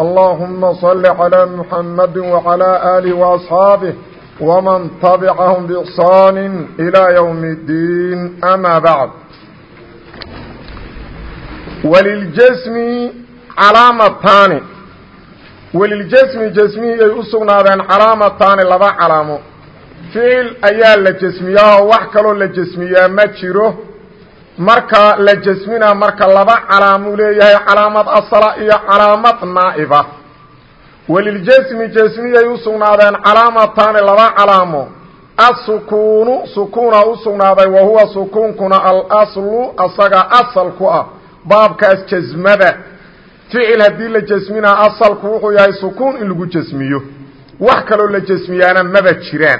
اللهم صل على محمد وعلى آله وأصحابه ومن تبعهم بإحصان إلى يوم الدين أما بعد وللجسم علامتان وللجسم جسمي ay u sugnaadeen calaamataani laba calaamo ficil ayaa la jasmiyaa oo wax kaloo la jasmiyaa ma jiro marka la jasmina marka laba calaamuu leeyahay calaamad asala iyo calaamad naa'iba. Weliljasmi jasmiyay u sugnaadeen calaamataani laba calaamo. Asukuunu sukuuna u sugnaaday wa huwa sukuunkuna alaslu asaga asal ku ah baabkaas jasmada. Ficil haddii la jasminaa asalku wuxuu yahay sukuun in lagu jasmiyo. Wax kaloo la jasmiyaana maba jiraan.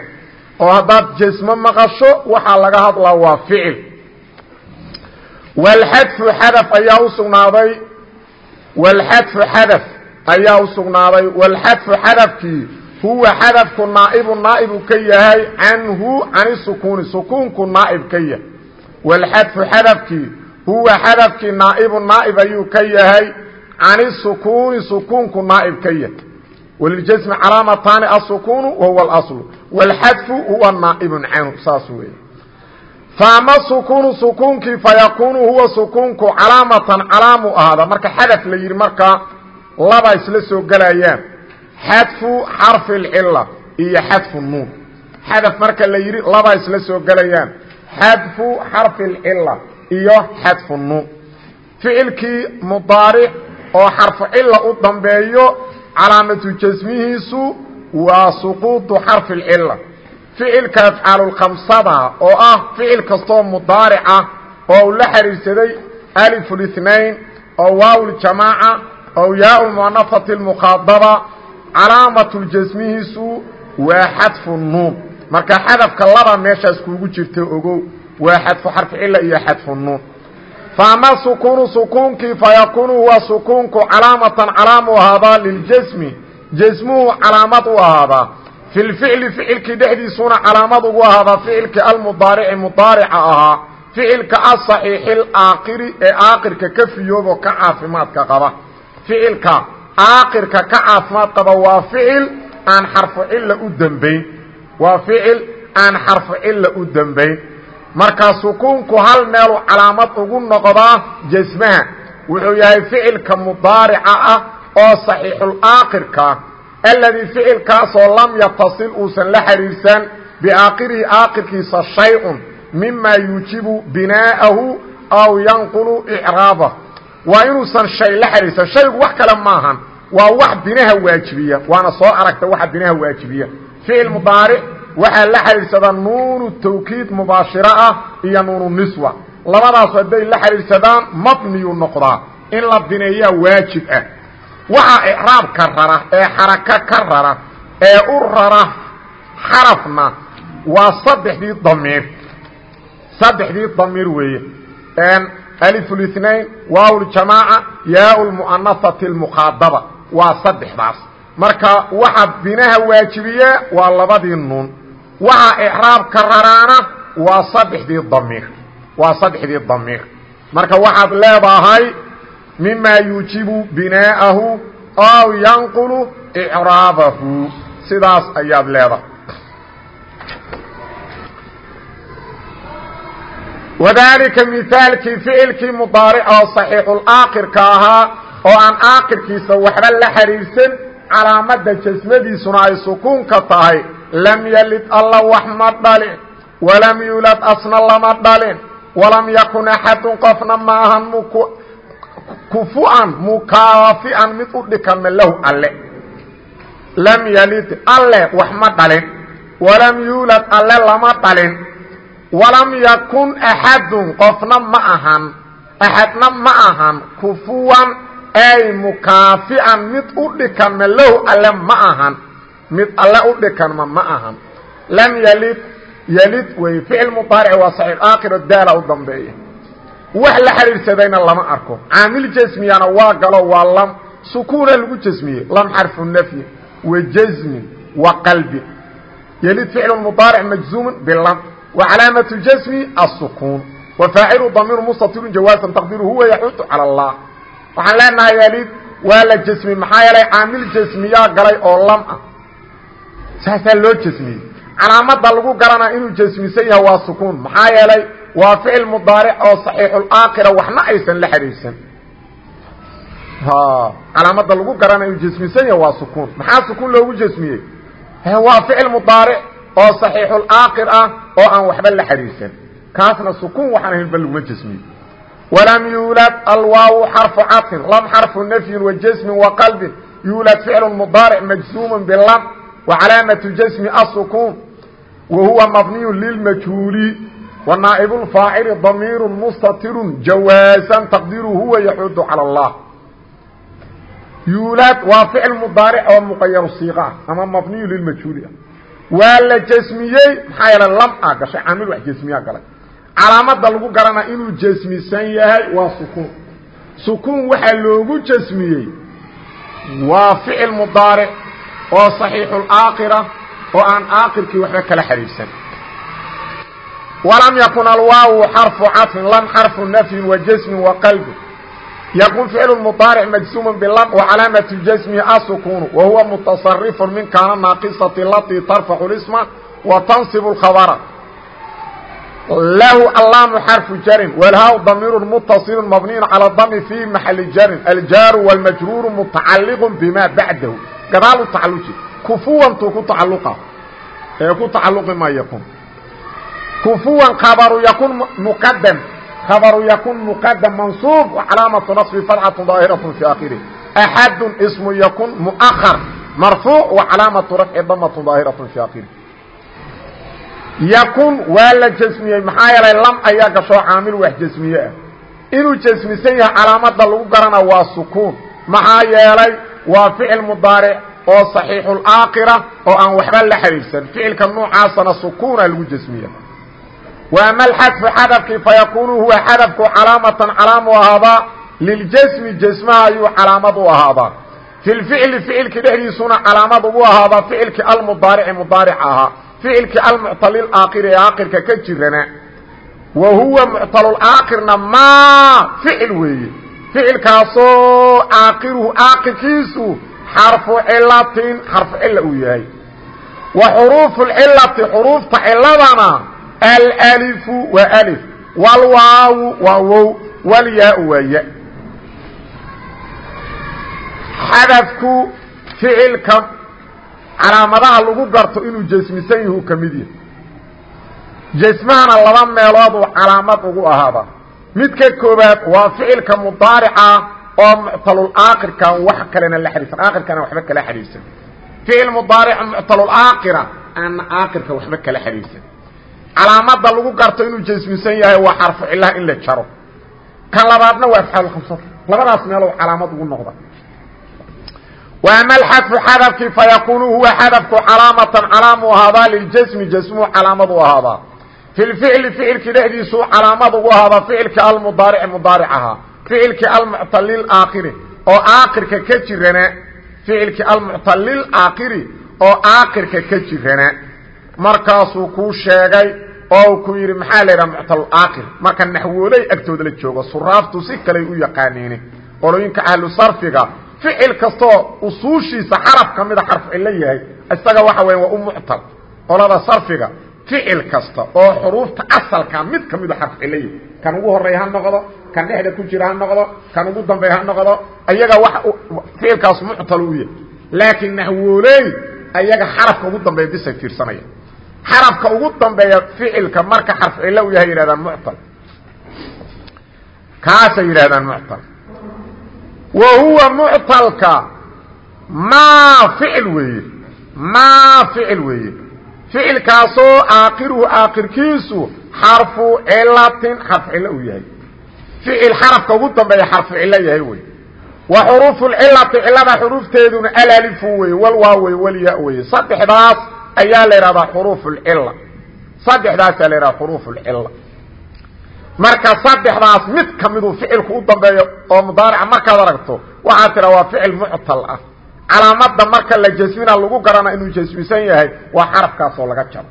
Oo haddaad jasmo maqasho waxaa laga hadlaa waa ficil walxadfu xadaf ayaa u sugnaaday. walxadfu xadaf ayaa u sugnaaday. walxadfu xadafkii huwa xadafku naa'ibu naa'ibu ka yahay canhu cani sukuuni sukuunku naa'ib ka yahay. walxadfu xadafkii huwa xadafkii naa'ibu naa'ib ayuu ka yahay cani sukuuni sukuunku naa'ib ka yahay. waliljasmi calaamataani asukuunu wahuwa alaslu walxadfu huwa naa'ibun canhu saas weeye faama sukuunu sukuunkii fayakuunu huwa sukuunku calaamatan calaamu ahaada marka xadaf la yidhi markaa laba isla soo gelayaan xadfu xarfi lcila iyo xadfu nuun. Xadaf marka la yidhi laba isla soo gelayaan xadfu xarfi lcila iyo xadfu nuun. Ficilkii mudaaric oo xarfu cila u dambeeyo calaamatu jasmihiisu waa suquudu xarfi lcila ficilka afcaalulkhamsada oo ah ficil kastoo mudaaric ah oo uu la xiriirsaday alifulithnain oo waawljamaaca oo yaa lmuanafati lmukhaadaba calaamatuljasmihiisu waa xadfu nuun. Marka xadafka laba meeshaas kuugu jirta ogow waa xadfu xarfi cila iyo xadfu nuun. Faama sukuunu sukuunkii fayakuunu huwa sukuunku calaamatan calaamu ahaadaa liljasmi jasmuhu calaamad u ahaadaa fi lficli ficilkii dhexdiisuna calaamad ugu ahaadaa ficilkii almudaarici mudaarica ahaa ficilka asaxiixi alaakiri ee aakirka ka fiyoobo ka caafimaadka qaba. Ficilka aakirka ka caafimaad qaba waa ficil aan xarfu cilla u dembayn waa ficil aan xarfu cilla u dembayn marka sukuunku hal meelu calaamad ugu noqdaa jasmaha wuxuu yahay ficilka mudaarica ah oo saxiixulaakirka aladii ficilkaasoo lam yatasil uusan la xiriirsan biaakirihi aakirkiisa shay-un mima yuujibu binaa'ahu aw yanqulu icraabah waa inuusan shay la xiriirsan. Shaygu wax kale maahan waa wax binaha waajibiya. Waana soo aragta waxa binaha waajibiya. Ficil mudaaric waxaa la xidhiidhsadaa nuunu tawkiid mubaashiro ah iyo nuunu niswa. Labadaas hadday la xidhiidhsadaan mabniyuu noqdaa. In la bineeyaa waajib ah waxaa icraabka rara ee xarako ka rara ee u rara xarafna waa saddexdii damiir. Saddexdii damiir weeye. Alifulithnain waawljamaaca yaa lmu'anafati lmukhaadaba waa saddexdaas. Marka waxa binaha waajibiya waa labadii nuun. Waxa icraabka raraana waa saddexdii damiir. Waa saddexdii damiir. Marka waxaad leedahay mima yuujibu binaa'ahu aw yanqulu icraabahu sidaas ayaad leedahay wadaalika mihaalkii ficilkii mudaaric oo saxiixulaakirka ahaa oo aan aakirkiisa waxba la xiriirsan calaamada jasmadiisuna ay sukuunka tahay lam yalid alla wax ma dhalin walam yuulad asna lama dhalin walam yakun axadun qofna ma ahan kufu'an mukaafi'an mid u dhikama lahu alle. Lam yalid alle wax ma dhalin. Walam yuulad alle lama dhalin. Walam yakun axadun qofna ma ahan. Axadna ma ahan. Kufuwan ay mukaafi'an mid u dhikama lahu alle ma ahan. Mid alle u dhikanma ma ahan. Lam yalid yalid wey ficil mudaaric waa saxiix. Aakhiro daala u dambeeya wax la xidhiidhsadayna lama arko. Caamil jasmiyana waa galo waa lam. Sukuuna lagu jasmiyey. Lam xarfu nafyi. Wa jasmin wa qalbin yelid ficlu mudaaric majzuumun bilam wa calaamatu ljasmi asukuun wa faacilu damiiru mustatirun jawaasan taqdiru huwa yaxuutu cala allah. Waxaan leenahay yelid waa la jasmiyey. Maxaa yeelay caamil jasmiyaa galay oo lam ah. Saasaa loo jasmiyey. Calaamada lagu garanaa inuu jasmisan yahay waa sukuun. Maxaa yeelay waa ficil mudaaric oo saxiixulaakira waxna aysan la xadaysan calaamada lagu garanayu jasmisanya waa sukuun maxaa sukuun loogu jasmiyey waa ficil mudaaric oo saxiixulaakir ah oo aan waxba la xadaysan kaasna sukuun waxaan ahaynba laguma jasmiyo walam yuulad alwaawu xarfu caطfin lam xarfu nafyin wa jasmin wa qalbin. Yuulad ficlu mudaaric majzuumun bilam wa calaamatu jasmi asukuun wa huwa mabniyu lilmajhuuli naa'ibu lfaacili damiiru mustatirun jawaasan taqdiru huwa yaxudu calى اllah yuulaad waa ficil mudaaric oo muqayaru siiqa ah ama mabniyu lilmajhuuli ah waa la jasmiyey maxaa yeele lam a gashay caamil wax jasmiyaa galay calaamada lagu garanaa inuu jasmisan yahay waa sukuun sukuun waxaa loogu jasmiyey waa ficil mudaaric oo saxiixulaakira oo aan aakirkii waxba kala xidhiidhsan walam yakun alwaawu xarfu caطfin lam xarfu nafyin wa jasmin wa qalbi يكون فعل مضارع مجزوم بلم وعلامة الجزم السكون وهو متصرف من كان ناقصة التي ترفع الاسم وتنصب الخبر له اللام حرف جر والهاء ضمير متصل مبني على الضم في محل جر الجار والمجرور متعلق بما بعده قبال التعلق كفوا تكون تعلقا يكون تعلق ما يكون كفوا خبر يكون مقدم خبر يكون مقدم منصوب وعلامة نصب فتحة ظاهرة في آخره أحد اسم يكون مؤخر مرفوع وعلامة رفع ضمة ظاهرة في آخره يكون ولا جسمية محايا لم أياك شو عامل واحد جسمية إنه جسمي سيها علامة لغو قرنا والسكون محايا لي وفعل مضارع oo صحيح الآقرة oo aan waxba la xiriirsan ficilka noocaasana sukuuna lagu jasmiya وأmا الxdف xadفkii faykun huwa xadفku calaamaةa calaamu ahaadaa liljsmi jsmaha ayuu calaamad u ahaadaa fi اficli ficilki dhexdiisuna calaamad ugu ahaadaa ficilkii almudaarici mudaaric ahaa ficilkii almuctal aakiri ee aakirka ka jirana wa huwa muctalاaakirna maa ficil weeye ficilkaasoo aakiruhu aakirkiisu xarfu cilatin xarfu cila uu yahay wa xuruufu اcilati xuruufta ciladana alalifu waa alif. Walwaawu waa wow walyaau waa ya. Xadafku ficilka calaamadaha lagu garto inuu jasmisan yahu ka mid yahay. Jasmahana laba meelooduu calaamad ugu ahaada. Mid ka koobaad waa ficilka mudaarica oo muctalulaakirkan wax kalena la xidhiirsan aakirkana waxba kala xidhiirsan ficil mudaarica muctalulaakira aana aakirka waxba kala xidhiirsan calaamada lagu garto inuu jasminsan yahay waa xarfu cilaha in la jaro. Kan labaadna waa afcaal khamsad labadaas meelow calaamad ugu noqda. Waama alxadfu xadafkii fayaquunu huwa xadafku calaamatan calaamu ahaadaa liljasmi jasmuu calaamad u ahaadaa. Fi lficli ficilkii dhexdiisuu calaamad ugu ahaadaa ficilkii almudaarici mudaaric ahaa ficilkii almucta lilaakiri oo aakirka ka jirana. Ficilkii almucta lilaakiri oo aakirka ka jirana markaasuu kuu sheegay oo ku yidhi maxaa la yidhaha muctalulaakir marka naxwooley agtooda la joogo suraaftu si kaley u yaqaaniini. Qolooyinka ahlu sarfiga ficil kastoo usuushiisa xaraf ka mida xarf cilo yahay isaga waxa weya waa u muctal. Qolada sarfiga ficil kasta oo xuruufta asalka mid ka midu xarf cilo yahay. Kan ugu horreeya ha noqdo kan dhexda ku jira ha noqdo kan ugu dambeeya ha noqdo ayaga wa ficilkaas muctal u yahay. Laakiin naxwooley ayaga xarafka ugu dambeeya bisay fiirsanaya xarafka ugu dambeeya ficilka marka xarf cilo u yahay yidhahdaan muctal. Kaasay yidhahdaan muctal. Wa huwa muctalka maa ficil weeye maa ficil weeye. Ficilkaasoo aakiruhu aakirkiisu xarfu cilatin xarf cilo uu yahay. Ficil xarafka ugu dambeeya xarfu cilo yahay wey wa xuruufu lcilati cilada xuruufteeduna alalifu wey walwaa wey walya wey saddexdaas ayaa la yidhahdaa xuruuf lcila saddexdaasaa la yidhahda xuruuf lcila marka saddexdaas mid kamiduu ficilku u dambeeyo oo mudaarica markaad aragto waxaad tiraa waa ficil muctal ah. Calaamada marka la jasmina lagu garana inuu jasmisan yahay waa xarafkaasoo laga jaro.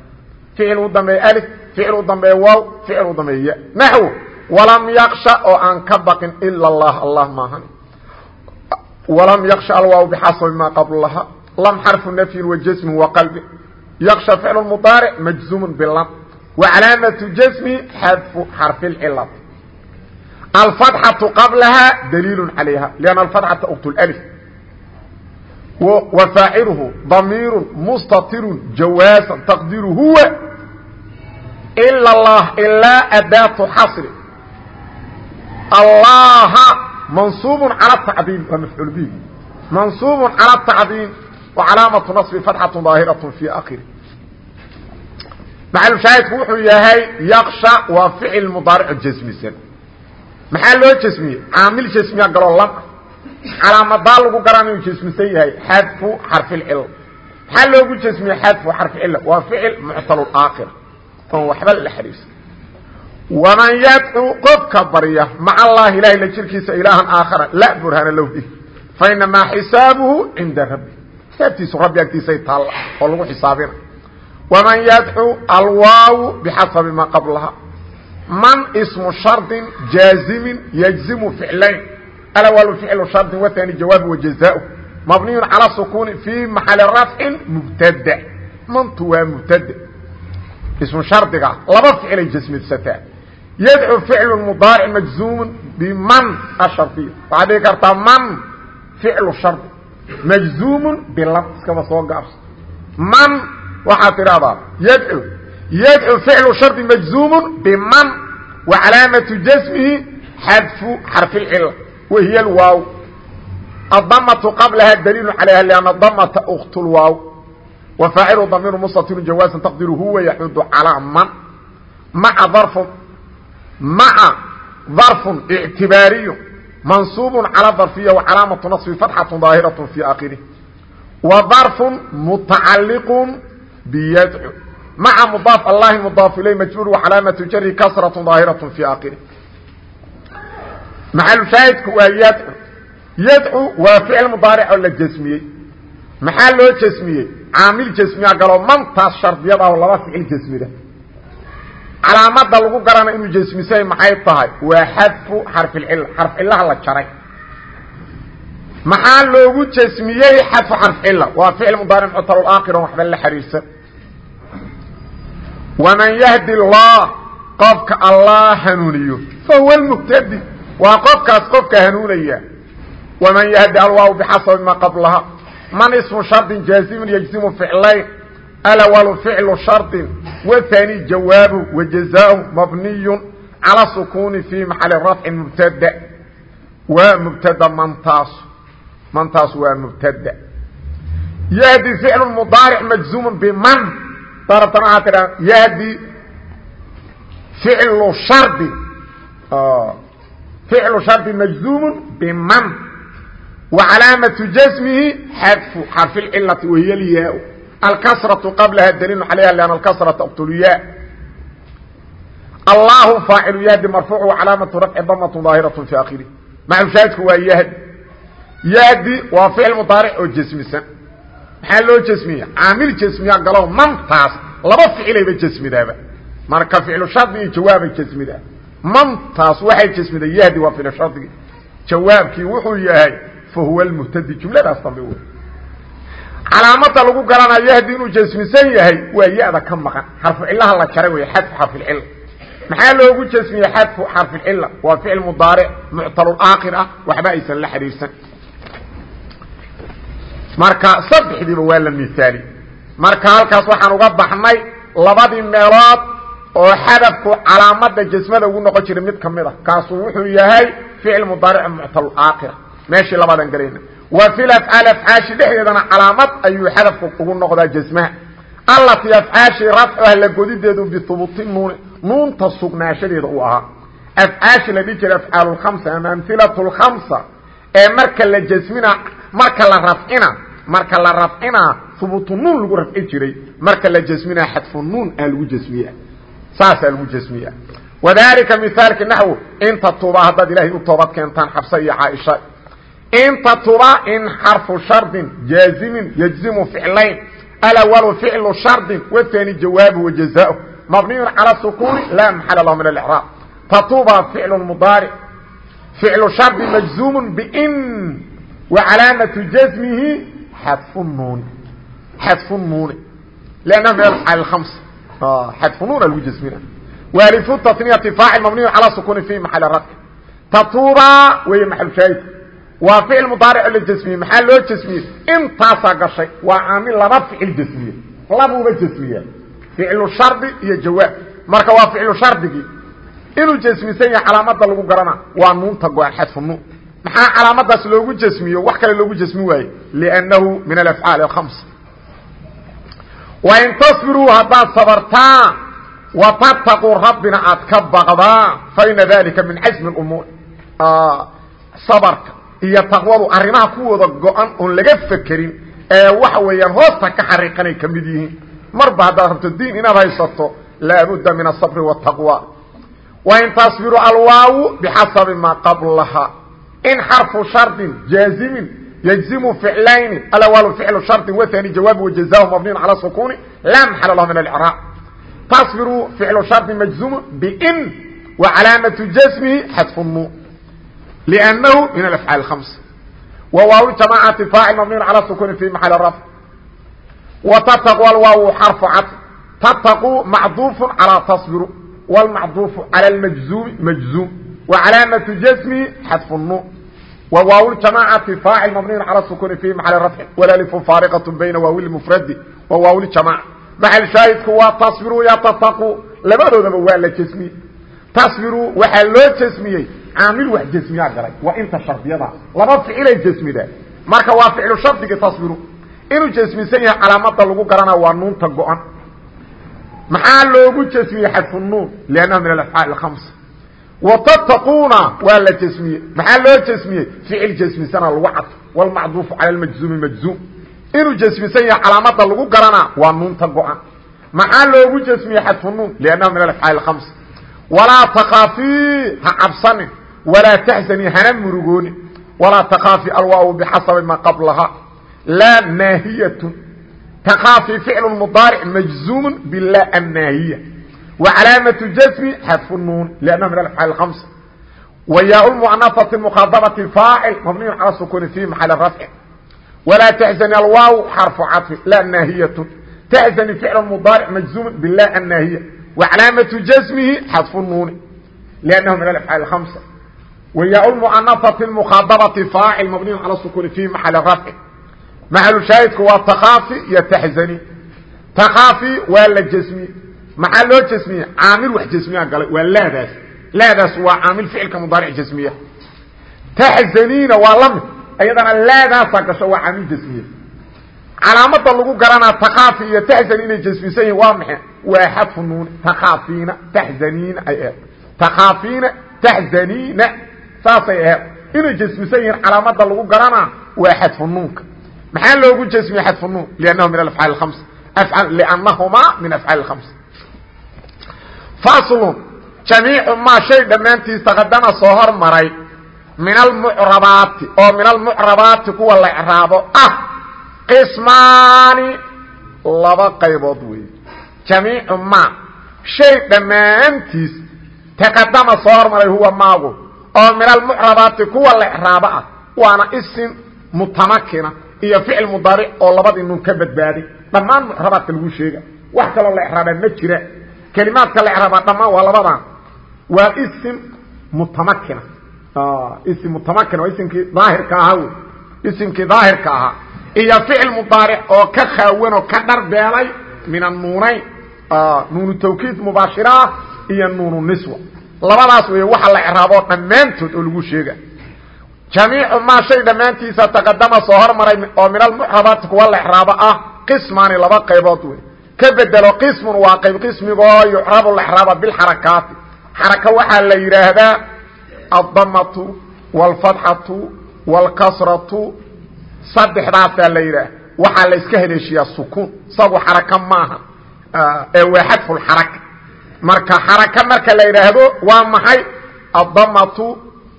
Ficil u dambeeya alif ficil u dambeeya waaw ficil u dambeeya ya. Naxwo walam yaksha oo aan ka baqin ila allah allah maahan walam yaksha alwaaw bixasabi maa qablaha. Lam xarfu nafyin wa jasmin wa qalbi yaksha ficlu mudaaric majzuumun bilam wa calaamatu jasmi xadfu xarfi lcilati alfatxatu qablaha daliilu calayha lianna alfatxata ukt lif wa faaciluhu damiiru mustatirun jawaasan taqdiru huwa ila allah ilaa adaatu xasri allaha mansuub calى tacdiim waa mafcuul bih mansuub calى tacdiim wa calaamatu naصbi fatxatu daahiraة fi akiri maxalushaahidku wuxuu yahay yaksha waa ficil mudaarico jasmisan maxaa loo jasmiyey caamil jasmiya galoo lam calaamadaa lagu garan inuu jasmisan yahay xadfu xarficil maxaa loogu jasmiyey xadfu xarficil waa ficil muctalaakhir oon waxba la xariirsan waman yadcuu qofka barya maca allahi ilahay la jirkiisa ilaahan aakhara la burhana low bih fainamaa xisaabuhu cinda rabbi xisaabtiisu rabbi agtiisay taalla oo lagu xisaabina waman yadcuu alwaawu bixasabi maa qablaha. Man ismu shardin jaazimin yajzimu ficlayn. Alawaalu ficlu shardin wathani jawaabi wajazaau mabniyun calaa sukuuni fii maxali rafcin mubtada. Mantu waa mubtada. Ismu shardiga laba ficilay jasmidsataa. Yadcu ficlu mudaaric majzuumun biman ashariya waxaad dhigi kartaa man ficlu shardi majzuumun bilam iskaba soo gaabso. Man waxaad tidhahdaa yadcu. Yadcu ficlu shardi majzuumun biman wa calaamatu jasmihi xadfu xarfi lcila wahiy alwaaw. Adamatu qablaha daliilu calayha lianna damata uktlwaaw wa faacilu damiiru mustatiru jawaasan taqdiru huwa yaxudu calaa man. Maa darfu maca darfun ictibaariyu darfiya wa calaamatu nasbi fatxatu daahiratu fii akhirih wa darfun mutacaliqun biyadcu. Maca mudaaf allahi mudaaf ilay majhuul wa calaamatu jari kasratu daahiratu fii akhirih maxalushaahidku waa yadcu. Yadcu waa ficil mudaaric oo la jasmiyey. Maxaa loo jasmiyey? Caamil jasmiya galo mantaas ficil jasmida calaamada lagu garana inuu jasmisay maxay tahay? Waa xadfu xarficil xarf cilaha la jaray. Maxaa loogu jasmiyey xadfu xarf cila? Waa ficil mudaaric mutalaakhir on waxba la xiriirsan. Waman yahdi allah qofka allah hanuuniyo. Fahuwa lmuhtadi waa qofkaas qofka hanuunaya. Waman yahdi alwaaw bixasabi ma qablaha. Man ismu shardin jaazimun yajzimu ficlayn. Alwalu ficlu shardin wthani jawaabu wajazaahu mabniyu calى sukuni fi maxali rafcin mubtada waa mubtada mantaas mantaas waa mubtada yahdi ficlu mudaaric majzuumu biman darabtan waxaa tidhaa yahdi ficlu shardi ficlu shardi majzuumu biman wa calaamatu jasmihi xadfu xarfi lcilati wahiy lyaa alkasraةu qablaha daliilu calayha lan alkasrata uktulya allahu faacilu yahdi marfuuc calaamatu rafci damatu daahiraة fi akhirih maxalshaahidku waa yahdi yahdi waa ficil mudaaric oo jasmisan maxaa loo jasmiya caamil jasmiya galo mantaas laba ficilayba jasmidaaba marka ficlu shardi iyo jawaabay jasmidaa mantaas waxay jasmida yahdi waa ficlu shardigi jawaabkii wuxuu yahay fahuwa lmuhtadi jumladaas dambe wey calaamada lagu garanayo yahdi inuu jasmisan yahay waa ya-da ka maqan. Xarfu cilaha la jaray wey xadfu xarficila maxaa loogu jasmiyey xadfu xarficila waa ficil mudaaric muctalaakhir ah waxba aysan la xidhiirsan marka saddexdiiba waa la miaali marka halkaas waxaan uga baxnay labadii meelood oo xadafku calaamada jasmada ugu noqon jiray mid ka mid a kaasu wuxuu yahay ficil mudaaric muctalaakhira meeshii labadan galayna wa fi afcaal afcaashi dhexdeedana calaamad ayuu xadafku ugu noqdaa jasmaha allatii afcaashi rafcuha la godideedu bihubuuti nuuni nuunta sugnaashadeeda uu ahaa. Afcaashi la dhihi jiray afcaal lkhamsa ama amhilatu lkhamsa ee marka la jasmina marka la rafcina marka la rafcina hubuutu nuun lagu rafci jiray. Marka la jasmina xadfu nuun aa lagu jasmiya saasaa lagu jasmiya caaisha inta tuba in xarfu shardin jaazimin yajzimu ficlayn alwalu ficlu shardin wtani jawaabu wajazaahu mabniyun cala sukuuni laa maxala lahu min alraab tatuba ficlu mudaaric ficlu shardi majzuumu bin wa calaamatu jasmihi xadfunuuni xadfunuuni lana min alams xadfunuuna lagu jasmina waalifu tasniyati faacil mabniyun calaa sukuuni fi maxali radki tatuba weeye maxalushaahidka waa ficil mudaaric la jasmiyey maxaa loo jasmiyey intaasaa gashay waa caamil laba ficil jasmiye labuuba jasmiya ficlu shardi iyo jawaab. Marka waa ficlu shardigii inuu jasmisan yahay calaamada lagu garana waa nuunta go-an xadfu nuun. Maxaa calaamadaas loogu jasmiyo? Wax kale loogu jasmi waaye liannahu min alafcaali alkhams wain tasbiruu haddaad sabartaan watattaquu rabbina aad ka baqdaan faina dalika min casmi umuur sabarka iyo taqwadu arrimaha kuwooda go-an oon laga fkerin ee waxa weeyaan hoosta ka xariiqanay ka yihiin. Marba haddaad rabto diin inaad haysato laabudda min aلصabri والtaqwى wain tasbiru alwaawu bixasabi maa qablaha. In xarfu sharطin jaazimin yجzimu ficlayni alawaalu ficlu sharطi waani jawaab wajazaahu mabniyn calى sukuni laa maxal min acraab tasbiru ficlu sharطi majzumu bin wa calaamatu jasmihi xadfu nu. لأنه من الأفعال الخمس وواو جماعة فاعل مبني على سكون في محل الرفع وتتقوى الواو حرف عطف تتقوا معطوف على تصبر والمعطوف على المجزوم مجزوم وعلامة جزمه حذف النون وواو الجماعة فاعل مبني على السكون في محل رفع والالف فارقة بين واو المفرد وواو الجماعة محل شاهدك waa تصبروا يتتقوا labadoodaba waa la جسمiyey تصبروا waxaa loo جسمiyey caamil wax jasmiyaa galay. Waa inta shardiyada. Laba ficilay jasmida marka waa ficlu shardigii taswiru. Inuu jasmisan yahay calaamada lagu garana waa nuunta go-an. Maxaa loogu jasmiyey xadfu nuun? Lannaha min alafcaal اhamsa watattaquuna waa la jasmiyey. Maxaa loo jasmiyey? Ficil jasmisana lagu cadfo wlmacduufu cala majzuumi majzuum. Inuu jasmisan yahay calaamada lagu garana waa nuunta go-an. Maxaa loogu jasmiyey xadfu nuun? Lannaha min alafcaal اhamsa walaa takaafi ha cabsanin walaa tahzani hana murugooni walaa takaafi alwaaw bixasabi maa qablaha. Laa maahiyatu takaafi ficlu mudaaric majzuumun bilaa amaahiya wa calaamatu jasmi xadfu nuun liannaha min alafcaal hamsa wa yaa lmucanafati muqadabati faacil mabniyun cala sukuuni fii maxali rafci. Walaa tahzani alwaaw xarfu cafi laa maahiyatu tahzani ficlu mudaaric majzuumun bilaa amaahiya wa calaamatu jasmihi xadfu nuuni liannahu min alafcaal hamsa المعنفة المخاaطبة فاaعل مبني على السكون في محل رفع محل شاهدku waa تkاaفي iyo تحزني تkاaفي waa la جسمي maxaa loo jasmiye caamil wax jasmiya galay waa laadaas laadaas waa caamil ficilka mudaaric jasmiya taxzaniina waa la mid iyadana laadaasaa gasho waa caamil jasmiye calaamada lagu garanaa takaafi iyo taxzani inay jasmisan yihin waa maxe waa xadfu nuuni takaafiina taxzaniina ay aheed takaafiina taxzaniina saasay aheed inay jasmisan yihiin calaamada lagu garanaa waa xadfu nuunka maxaa loogu jasmiye xadfu nuun liannahu min alafcaal hamsa liannahumaa min afcaal hamsa faslu jamiicu maa shay dhammaantiis taqadama soo hormaray min almucrabaati oo min almucrabaati kuwa la ecraabo ah qismaani laba qaybood weeye. Jamiicu maa shay dhammaantiis taqadama soo hormaray huwa maagu oo min almucrabaati kuwa la ecraabo ah waana isim mutamakina iyo ficil mudaaric oo labadii nun ka badbaaday dhammaan mucrabaadka lagu sheega. Wax kaloo la ecraabaa ma jira. Kelimaadka la ecraabaa dhammaan waa labadan waa isim mutamakina. Isim mutamakina waa isimkii daahirka ahaa wey. Isimkii daahirka ahaa. Iyo ficil mudaaric oo ka khaawan oo ka dharbeelay min annuunayn nuunu tawkiid mubaashiraah iyo nuunu niswa labadaas weeye waxa la ecraaboo dhammaantood oo lagu sheega. Jamiicu maa shay dhammaantiisa taqadama soo hormaray oo min almucrabaati kuwa la ecraabo ah qismaani laba qaybood wey ka bedelo qismun waa qayb qismigoo yucrabu lexraaba bilxarakaati. Xaraka waxaa la yidhaahdaa addamatu wاlfatxatu wاlkasratu saddexdaasaa la yidhaah waxaa la haleeshiyaa sukuun isagu xaraka maaha ee waa xadfulxaraka marka xaraka marka la yidhaahdo waa maxay addamatu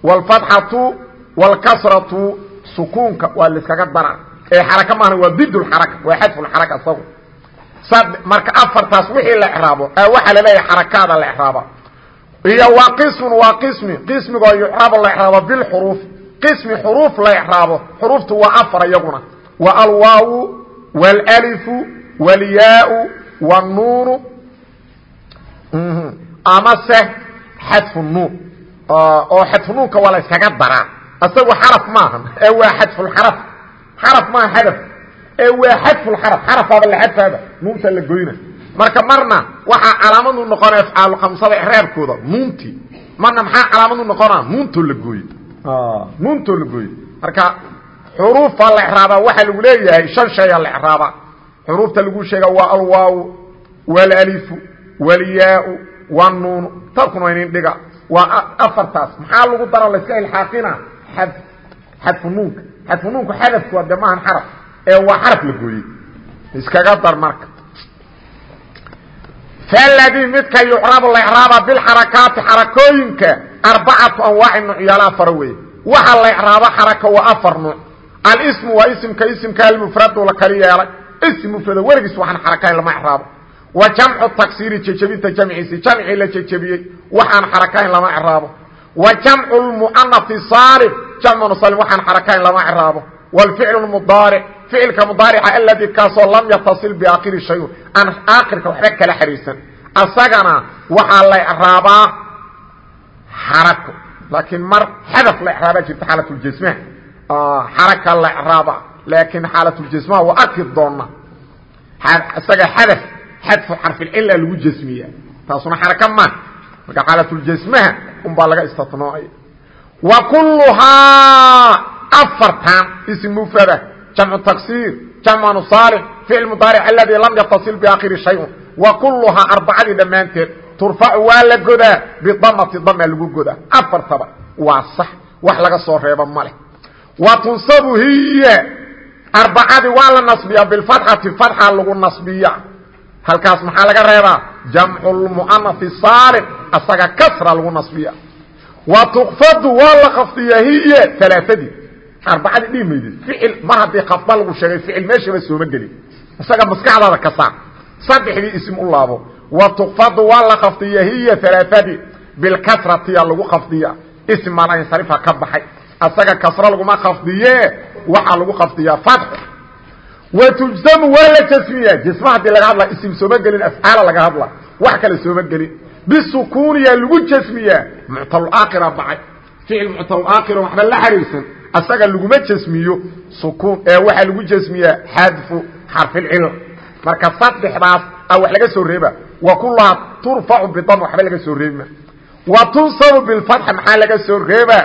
wاlfatxatu wاlkasratu sukuunka waa laiskaga dara ee xaraka maahna waa did اxaraka waa xadfulxaraka isagu marka afartaas wixii la exraabo waxaa laleeyahay xarakaada la exraaba iyo waa qismun waa qismi qismigoo yucraabo la exraabo bilxuruuf qismi xuruuf la exraabo xuruuftu waa afar iyaguna waa alwaawu wاlalifu wاlyaau wاnuunu amase xadfu nuun oo xadfu nuunka waa la yskaga daraa. Isagu xaraf maahan ee waa xadfulxaraf xaraf. Maaha xadaf. Ee waa xadfulxaraf xarafaaba la xadfaaba nuunta la goyna. Marka marna waxaa calaamadu noqona afcaalu khamsada ixraabkooda nuuntii marna maxaa calaamadu noqonaa nuuntoo la gooye nuuntoo la gooye marka xuruufa la exraabaa waxaa lagu leeyahay shan shaya la exraabaa xuruufta lagu sheega waa alwaaw wاlalifu wاlyaau wlyaau wnuunu takuna inin dhiga. Waa afartaas. Maxaa lagu daro layska ilxaaqina? Xadfu nuunka. Xadfu nuunku xadafku waa de maahan xaraf. Ee waa xaraf la gooyey. Iskaga dar marka. Ldii midka yucrabu la raaba biarakaati xarakooyinka arbacatu anwaacin nucyaalaa fara weeye. Waxa la raabo xaraka waa afar nuuc. Alsmu waa isimka isimka almufradu la kali yeelay ism mufrado weligiis waxaan xarakayn lama raabo wa jamcu taksiiri jejebinta jamciisi jamcii la jejebiyey waxaan xarakayn lama craabo wa jamcu lmu'anati saalif jamcu salim waxaan xarakayn lama craabo wاlficl mudaaric ficilka mudaarica aladi kaasoo lam yatasil biaakhiri shayun aan aakhirka waxba kala xariirsan asagana waxaa la ecraabaa xarako laakiin mar xadaf la ecraabaa jirta xaalatljasmaha xaraka la ecraaba laakiin xaalatljasmaha waa arki doona isaga xadaf xadfu xarfilcila lagu jasmiya. Taasuna xaraka maa marka xaalatljasmaha unbaa laga istatnooay wa kulluhaa afartan ism mufrada jamcu taksiir jamcu saalix ficil mudaaric aladii lam yatasil biaakhiri shayun. Wa kulluhaa arbacadii dhammaanteed turfacu waa la godaa bidamati dama lagu godaa. Afartaba waa sax wax laga soo reebo maleh wa tunsabu hiya arbacadii waa la nasbiyaa bilfatxati fatxa lagu nasbiya halkaas maxaa laga reebaa? Jamcu lmu'anafi saalix asaga kasra lagu nasbiya. Wa tukfadu waa la kafdiyaa hiya alaaadii arbacadii dhihi maydid ficil mar haddii kafda lagu sheegay ficil meeshaba sooma gelin. Isaga maskaxdaada ka saar. Saddexdii ism u laabo. Wa tukfadu waa la kafdiya hiya alaaadii bilkasratiya lagu kafdiya ism malansarifa ka baxay. Asaga kasro laguma kafdiye waxaa lagu kafdiyaa fatxo wa tujsamu waa la jasmiya jasma haddii laga hadla ism sooma gelin afcaala laga hadla wax kale sooma gelin bisukuuniya lagu jasmiyaa muctalaakhira baxay ficil muctalaakhiro waxba la xariirsan asaga laguma jasmiyo sukuun ee waxaa lagu jasmiyaa xadfu xarfilcil marka saddexdaas a wax laga soo reeba wa kullahaa turfacu bidam waxba laga soo reebima wa tunsabu bilfatxi maxaa laga soo reebaa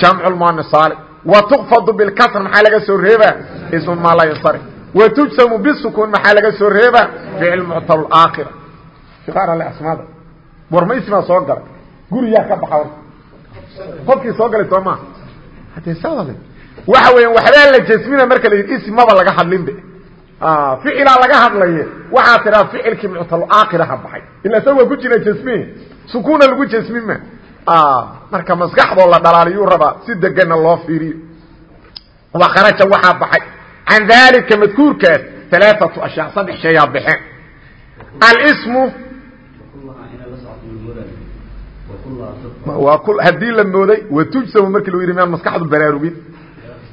jamcu lmuanisaali wa tukfadu bilkasr maxaa laga soo reebaa ismu maa laa yansarif wa tujsamu bisukuun maxaa laga soo reebaa ficil muctal aakhira ale asmaada warmaysimaa soo galay. Guriyaa ka baxa qofkii soo galay soo maaha waxa weya waxbaa la jasmina marka la yidhi ism maba laga hadlinbe. Ficilaa laga hadlaye. Waxaa tiraa ficilkii muctalaakhiraha baxay. Ila isaga waa ku jira jasmi. Sukuuna lagu jasmima marka maskaxdoo la dhalaaliyuu rabaa si degana loo fiiriyo. Wakharaja waxaa baxay. Can daalika madkuurkaas alaaatu ashyaa saddex shayaa baxeen alsmu haddii la mooday watujsamu markii lu yidhi miyaan maskaxdu baraarugin.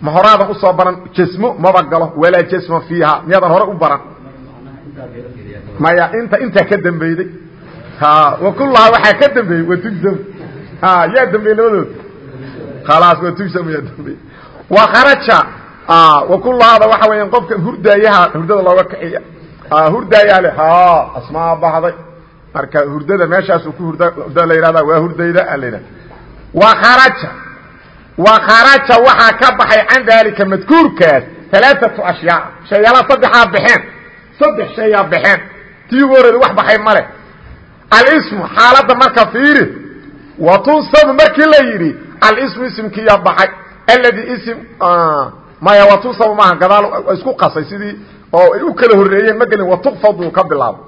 Ma horaadan u soo baran jasmo maba galo walaa jasma fiiha miyaadan hore u baran. Maya inta intaa ka dambeyday wa kullahaa waxaa ka dambeeyey watujsamu yaa dambeeyey labadood khalaas watujsamu yaa dambeeyey wa kharaja. Wa kullahaada waxa weeyaan qofka hurdaayaha hurdada looga kaxiya hurdaayaa le asmaa bahday marka hurdada meeshaasu ku hurda la yihahda waa hurdayda a la yidhahda wa kharaja. Wa kharaja waxaa ka baxay can daalika madkuurkaas alaaatu ashyaa. Shayaala saddexaa baxeen. Saddex shayaa baxeen. Tii ugu horreeda wax baxay male alismu xaaladda marka fiiri wa tunsabu markii la yidhi alismu ismkiiyaa baxay. Alladii ism maya watusab maaha gadaal isku qasay sidii oo ay u kala horeeyeen magelin watukfadu ka bilaabo.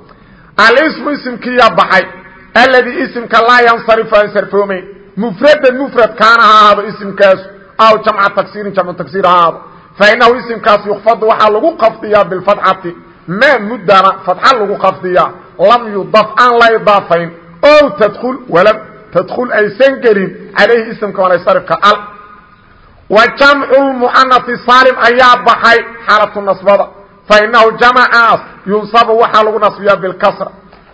Alismu ismkiyaa baxay. Alladii ismka laa yansarifu aan sarfoomayn. Mufradan mufrad kaana ha ahaado ismkaasu aw jamca tagsiirin jamcu tagsiir ha ahaado. Fainahu ismkaas yukfadu waxaa lagu qafdiyaa bilfadxati maa muddana fadxa lagu qafdiyaa. Lam yudaf aan la idaafayn o tadkul walam tadkul aysan gelin calayhi ismka walaysarifka al. Wa jamcu lmu'anasi saalim ayaa baxay xaalatu nasbada. Fainahu jamacaas yunsabu waxaa lagu nasbiyaa bilkasra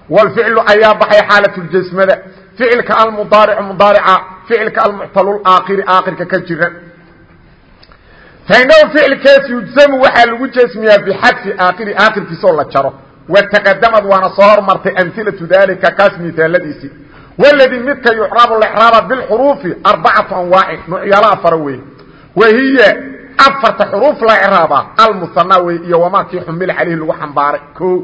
wlficlu ayaa baxay xaalatu ljasmada ficilka almudaaricu mudaarica ficilka almuctalulaakiri aakirka ka jira. Fainahu ficilkaas yujsamu waxaa lagu jasmiyaa bixadfi aakiri aakirkiisoo la jaro. Wataqadamad waana soo hormartay amilatu dalika kaas miaaladiisii wladii midka yucrabu lraaba bilxuruufi arbacatu anwaacin nucyaalo afara weeye wahiya afarta xuruuf la craaba almuana wey iyo wamaa kii xumila caleyhi lagu xambaaray o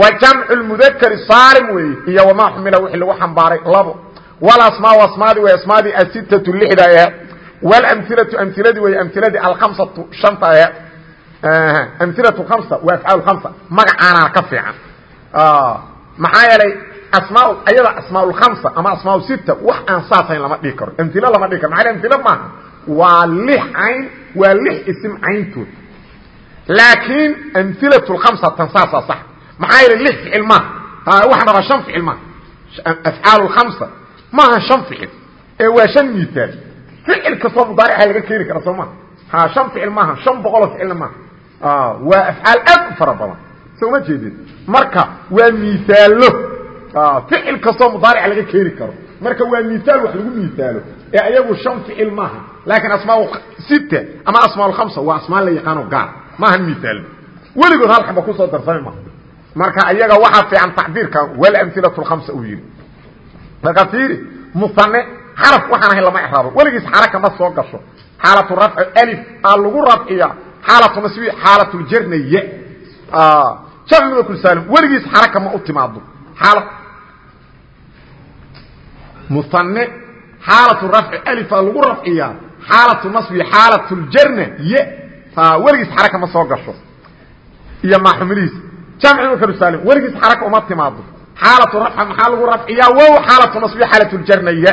wa jamcu mudakri saalim weeye iyo wamaa xumila wixii lagu xambaaray labo walasmaa asmaadi way asmaadii asitatu lixda aheed wlamilatu amiladii wey amiladii alkamsatu shanta aheed amilatu kamsa waa afcaal kamsa magacaanaa ka fiican maxaa yeelay asmaa ayada asmaa kamsa ama asmaa sita wax aan saasayn lama dhihi karo. Amilo lama dhihi karo. Maa amilo maaha? Waa lix cayn waa lix isim cayntood. Laakiin amilatu kamsa tan saasaa sax. Maxaa yeelay lix ficil maaha? Waxaan rabaa shan ficil maaha. Afcaal kamsa maaha shan ficil. Ee waa shan misaal ficil kastoo mudaarica laga keeni kara soo maha ha shan ficil maaha. Shan boqoloo ficilna maaha. Waa afcaal aad u fara badan. Soo ma jeedin? Marka waa misaalo ficil kastoo mudaarica laga keeni karo. Marka waa misaal wax lagu misaalo ee ayagu shan ficil maaha. Laakiin asmaa sit ama asmaa hamsa waa asmaa la yaqaano gaar. Maaha misaal weligood hal xaba ku soo darsami ma marka ayaga waxaa fiican tacbiirka walamilatu hamsa uu yihi marka fiiri musane xaraf waxaan ahayn lama iraabo weligiis xaraka ma soo gasho. Xaalatu rafci alif aa lagu rafciya. Xaalatu nasbi xaalatu jarna ya jamciga kul saalim. Weligiis xaraka ma u timaado musane xaalatu rafci alifa lagu rafciyaa xaalatu nasbi xaalatu ljarna ye weligiis xaraka ma soo gasho. Iyo maaxumilihiis jamciga kul saalim weligiis xaraka uma timaado. Xaalatu rafca maxaa lagu rafciyaa? Wow xaalatu nasbi xaalatu ljarna ya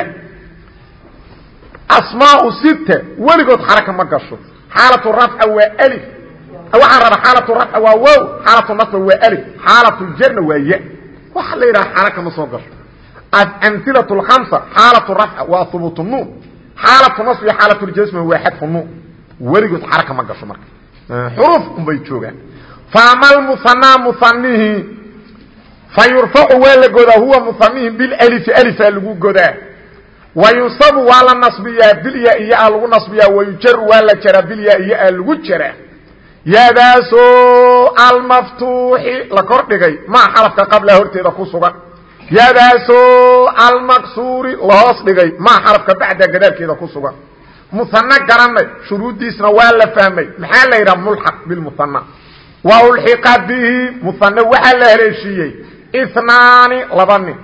asmaau sita weligood xaraka ma gasho. Xaalatu rafca waa alif. Waxaan rabaa xaalatu rafca waa wow xaalatu nasba waa alif. Xaalatu ljarna waa ya waxa la yidhaha xaraka ma soo gasho amilatu lkamsa xaalatu rafca waa hubuut nuun xaalatu nasbi xaalatu ljasma waa xadfu nuun weligood xaraka ma gasho marka xuruuf unbay joogaan faama lmusanaa musanihi fa yurfacu waa la godaa huwa musanihi bilalifi alifaa lagu godaa wayunsabu waa la naصbiyaa bilya iyo a lagu naصbiyaa wayujaru waa la jaraa bilya iyo a lagu jaraa yadaasoo almaftuuxi la kor dhigay maa xarafka qabla horteeda ku sugan yadaasoo almaksuuri lahoos dhigay. Maa xarafka bacda gadaalkeeda ku sugan. Muhano garanay. Shuruuddiisna waa la fahmay. Maxaa la yidhaha mulxaq bilmuhana wa ulxiqa bihi. Muhane waxaa la haleeshiiyey inaani laba nin.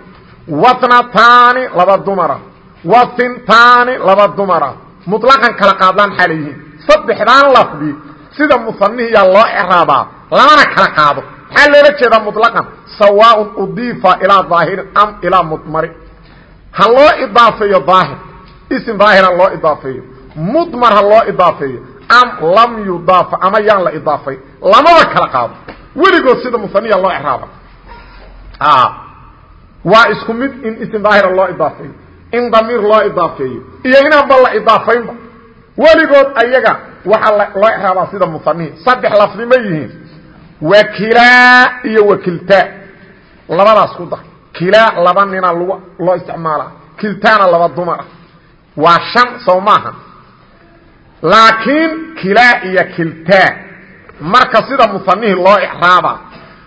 Watnataani laba dumara. Wa sintaani laba dumara. Muطlaqan kala qaadlaan xaala yihiin. Saddexdaan lafdi sida musanihiyaa loo craabaa lamana kala qaado maxaa loola jeedaa muطlaqan sawaaء udiifa ilaa ظaahirin am ilaa mudmari ha loo idaafeeyo daahir ism daahir ha loo idaafeeyo mudmar ha loo idaafeeyo am lam yudaafa ama yaan la idaafay lamaba kala qaado weligood sida musaniya loo craaba waa isku mid in ism daahira loo idaafeeyo in damiir loo idaafeeyo iyo inaanba la idaafaynba weligood ayaga waxaa loo iraabaa sida musanihi saddex lafdi ma yihiin wa kilaa iyo wa kiltaa labadaas ku dar. Kilaa laba nina lg loo isticmaalaa kiltaana laba dumara waa shan soo maaha. Laakiin kilaa iyo kiltaa marka sida musanihi loo icraaba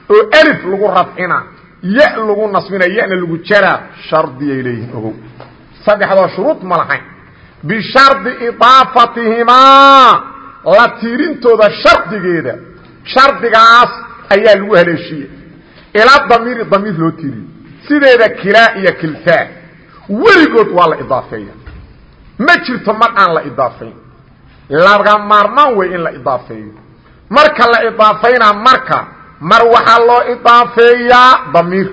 oo alif lagu rafcina ya lagu nasbina yana lagu jaraa shardiyay leeyihiin. Ogow. Saddexdoo shuruud ma lahayn. Bishardi idaafatihimaa la tiirintooda shardigeeda shardigaas ayaa lagu haleeshiiyey ilaa damiiri damiir loo tiiriye sideeda kilaa iyo kiltaa weligood waa la idaafeeya. Ma jirto mar aan la idaafayn. Laga maarmaan wey in la idaafeeyo. Marka la idaafeynaa marka mar waxaa loo idaafeeyaa damiir.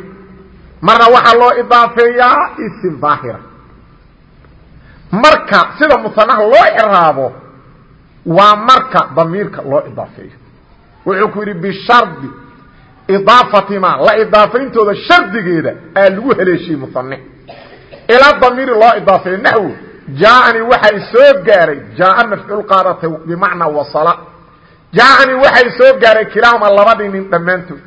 Marna waxaa loo idaafeeyaa isim daahira. Marka sida musanaha loo iraabo waa marka damiirka loo idaafeeyo wuxuu ku yidhi bishardi idaafatima la idaafayntooda shardigeeda aa lagu haleeshiyey musane ila damiiri loo idaafeeyo naxwo jaaanii waxay soo gaaray jaaa mafcuul qaadatay bimacnaa wasala. Jaaanii waxay soo gaaray kilaahumaa labadii nin dhammaantood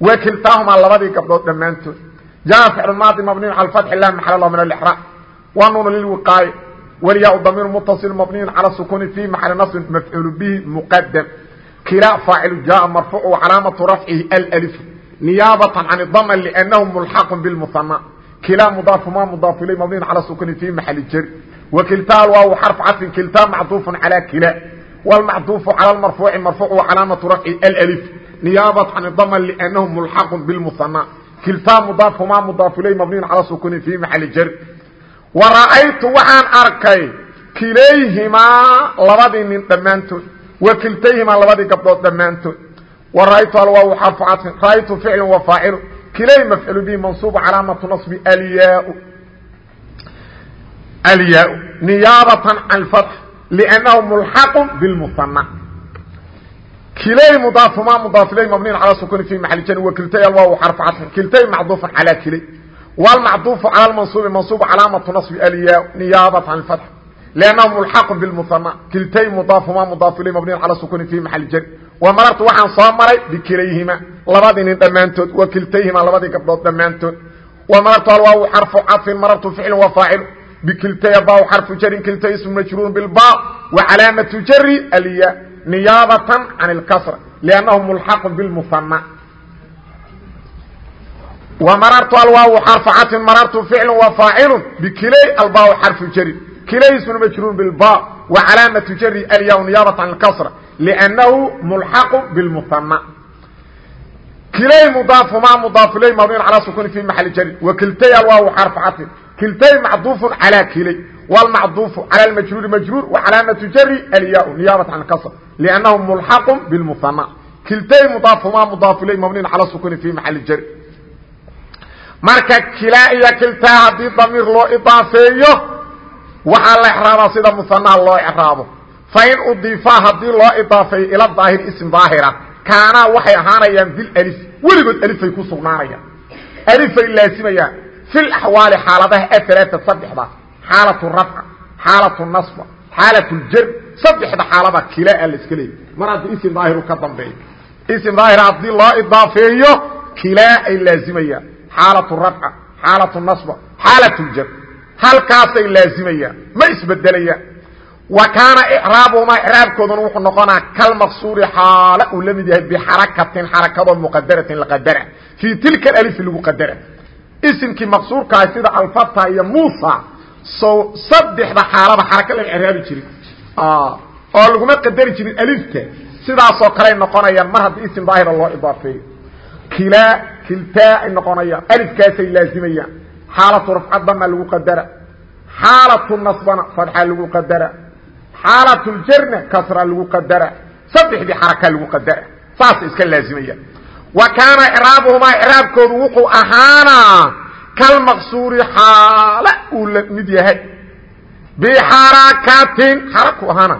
wa kiltaahumaa labadii gabdhood dhammaantood. Jaa ficlu maadi mabniyu cala fatxi lah maxal lah min alixraab wa nuunu lilwiqaaya walyaa damiir mutaصil mabniyu cala sukuni fi maxali nasbin mafcuul bihi muqadam kilaa faacilu jaa marfuuc calaamatu rafcihi alf niyaabatan can dama lnahu mulxaqu bilmuhana kilaa mudaafu ma mudaafu ilay mabniyin cala sukuni fi maxali jari wakiltaa alwaaw xarf casrin kiltaa macduufu calaa kila. Wlmacduufu cala marfuuci marfuuc calaamatu rafci alf niyaabat can dama lnahu mulxaqu bilmuhana kiltaa mudaafu ma ilay mabniyin cala sukuni fi maxali jari wa ra'aytu waxaan arkay kilayhimaa labadii nin dhammaantood wa kiltayhimaa labadii gabdhood dhammaantood wa ra'aytu alwaaw xarfu casrin ra'aytu ficlu wa faacilu kilay mafcul bihi mansuub calaamatu naصbi alyaa alyaa niyaabatan can fatx lأnnahu mulxaqu bilmuhana kilay mudaafuma mudaaf ilay mabniyn cala sukuni fi maxali jani wa kiltay alwaaw xarfu casrin kiltay macduufan calaa kilay wlmacduufu cala mansuubi mansuub calaamatu naصbi alyaa niyaabata can fatx لأnnahu mulxaqu bilmuhana kiltay mudaafuma mudaaf ilay mabniyn cala sukuni fi maxali jani wa marartu waxaan soo maray bikilayhima labadii nin dhammaantood wa kiltayhima labadii gabdhood dhammaantood wa marartu alwaaw xarfu caطfin marartu ficlu wa faacilu bikiltaya ba xarfu jarin kiltay ismu majruur bilba wa calaamatu jari alya niyaabatan can اlkasra liannahu mulxaqu bilmuhana wa marartu alwaaw xarfu caطfin marartu ficlu wa faacilu bikilay alba xarfu jarin kilaysuna majruun bilba wa calaamatu jari alya niyaabata can اkasra lأnnahu mulxaqu bاlmuhana kilay mudaafuma mudaafilay mabniin calaa sukuni fi maxali jari. Wa kiltay alwaaw xarfacati kiltay macduufun calaa kilay. Wlmacduufu calى اmajruuri majruur wa calaamatu jari alya niyaabata can اkasra lأnnahu mulxaqu bاlmuhana kiltay mudaafuma mudaafilay mabniin calaa sukuni fi maxali jari. Marka kilaa iyo kiltaa haddii damiir loo idaafeeyo waxaa la icraabaa sida musanaha loo icraabo fa in udiifaa haddii loo idaafay ila daahir ism daahira kaanaa waxay ahaanayaan bilif weligood alifay ku sugnaanayaan. Alifay laasimayaan fil axwaali xaaladaha aalaata saddexdaas xaalatu rafca xaalatu nasba xaalatu ljar saddexda xaalada kila a la iska leeyay mar haddii ism daahiru ka dambeeyo. Ism daahir haddii loo idaafeeyo kilaa ay laasimayaan xaalatu rafca xaalatu nasba xaalatu ljar halkaasay laazimayaan ma isbedelayaan wa kaana icraabuhumaa icraabkooduna wuxuu noqonaa kalmaqsuuri xaala uu la mid yahay bixarakatin xarakadoo muqadaratin laqadara fii tilka alifi lagu qadara. Isimkii maqsuurkaah sida alfata iyo muusa so saddexda xaalaba xaraka laga icraabi jirin oo laguma qadari jirin alifta sidaasoo kaley noqonayaan mar haddii isim daahira loo idaafeeyo. Kilaa kiltaa ay noqonayaan alifkaasay laazimayaan xaalatu rafca dama lagu qadara xaalatu nasbana fadxa lagu qadara xaalatuljarna kasra lagu qadara saddexdii xaraka lagu qadara saasay iska laazimayaan wa kaana icraabuhumaa icraabkoodu wuxuu ahaanaa kalmaqsuuri xaala uu la yahay. Bixarakatin xaraku ahaana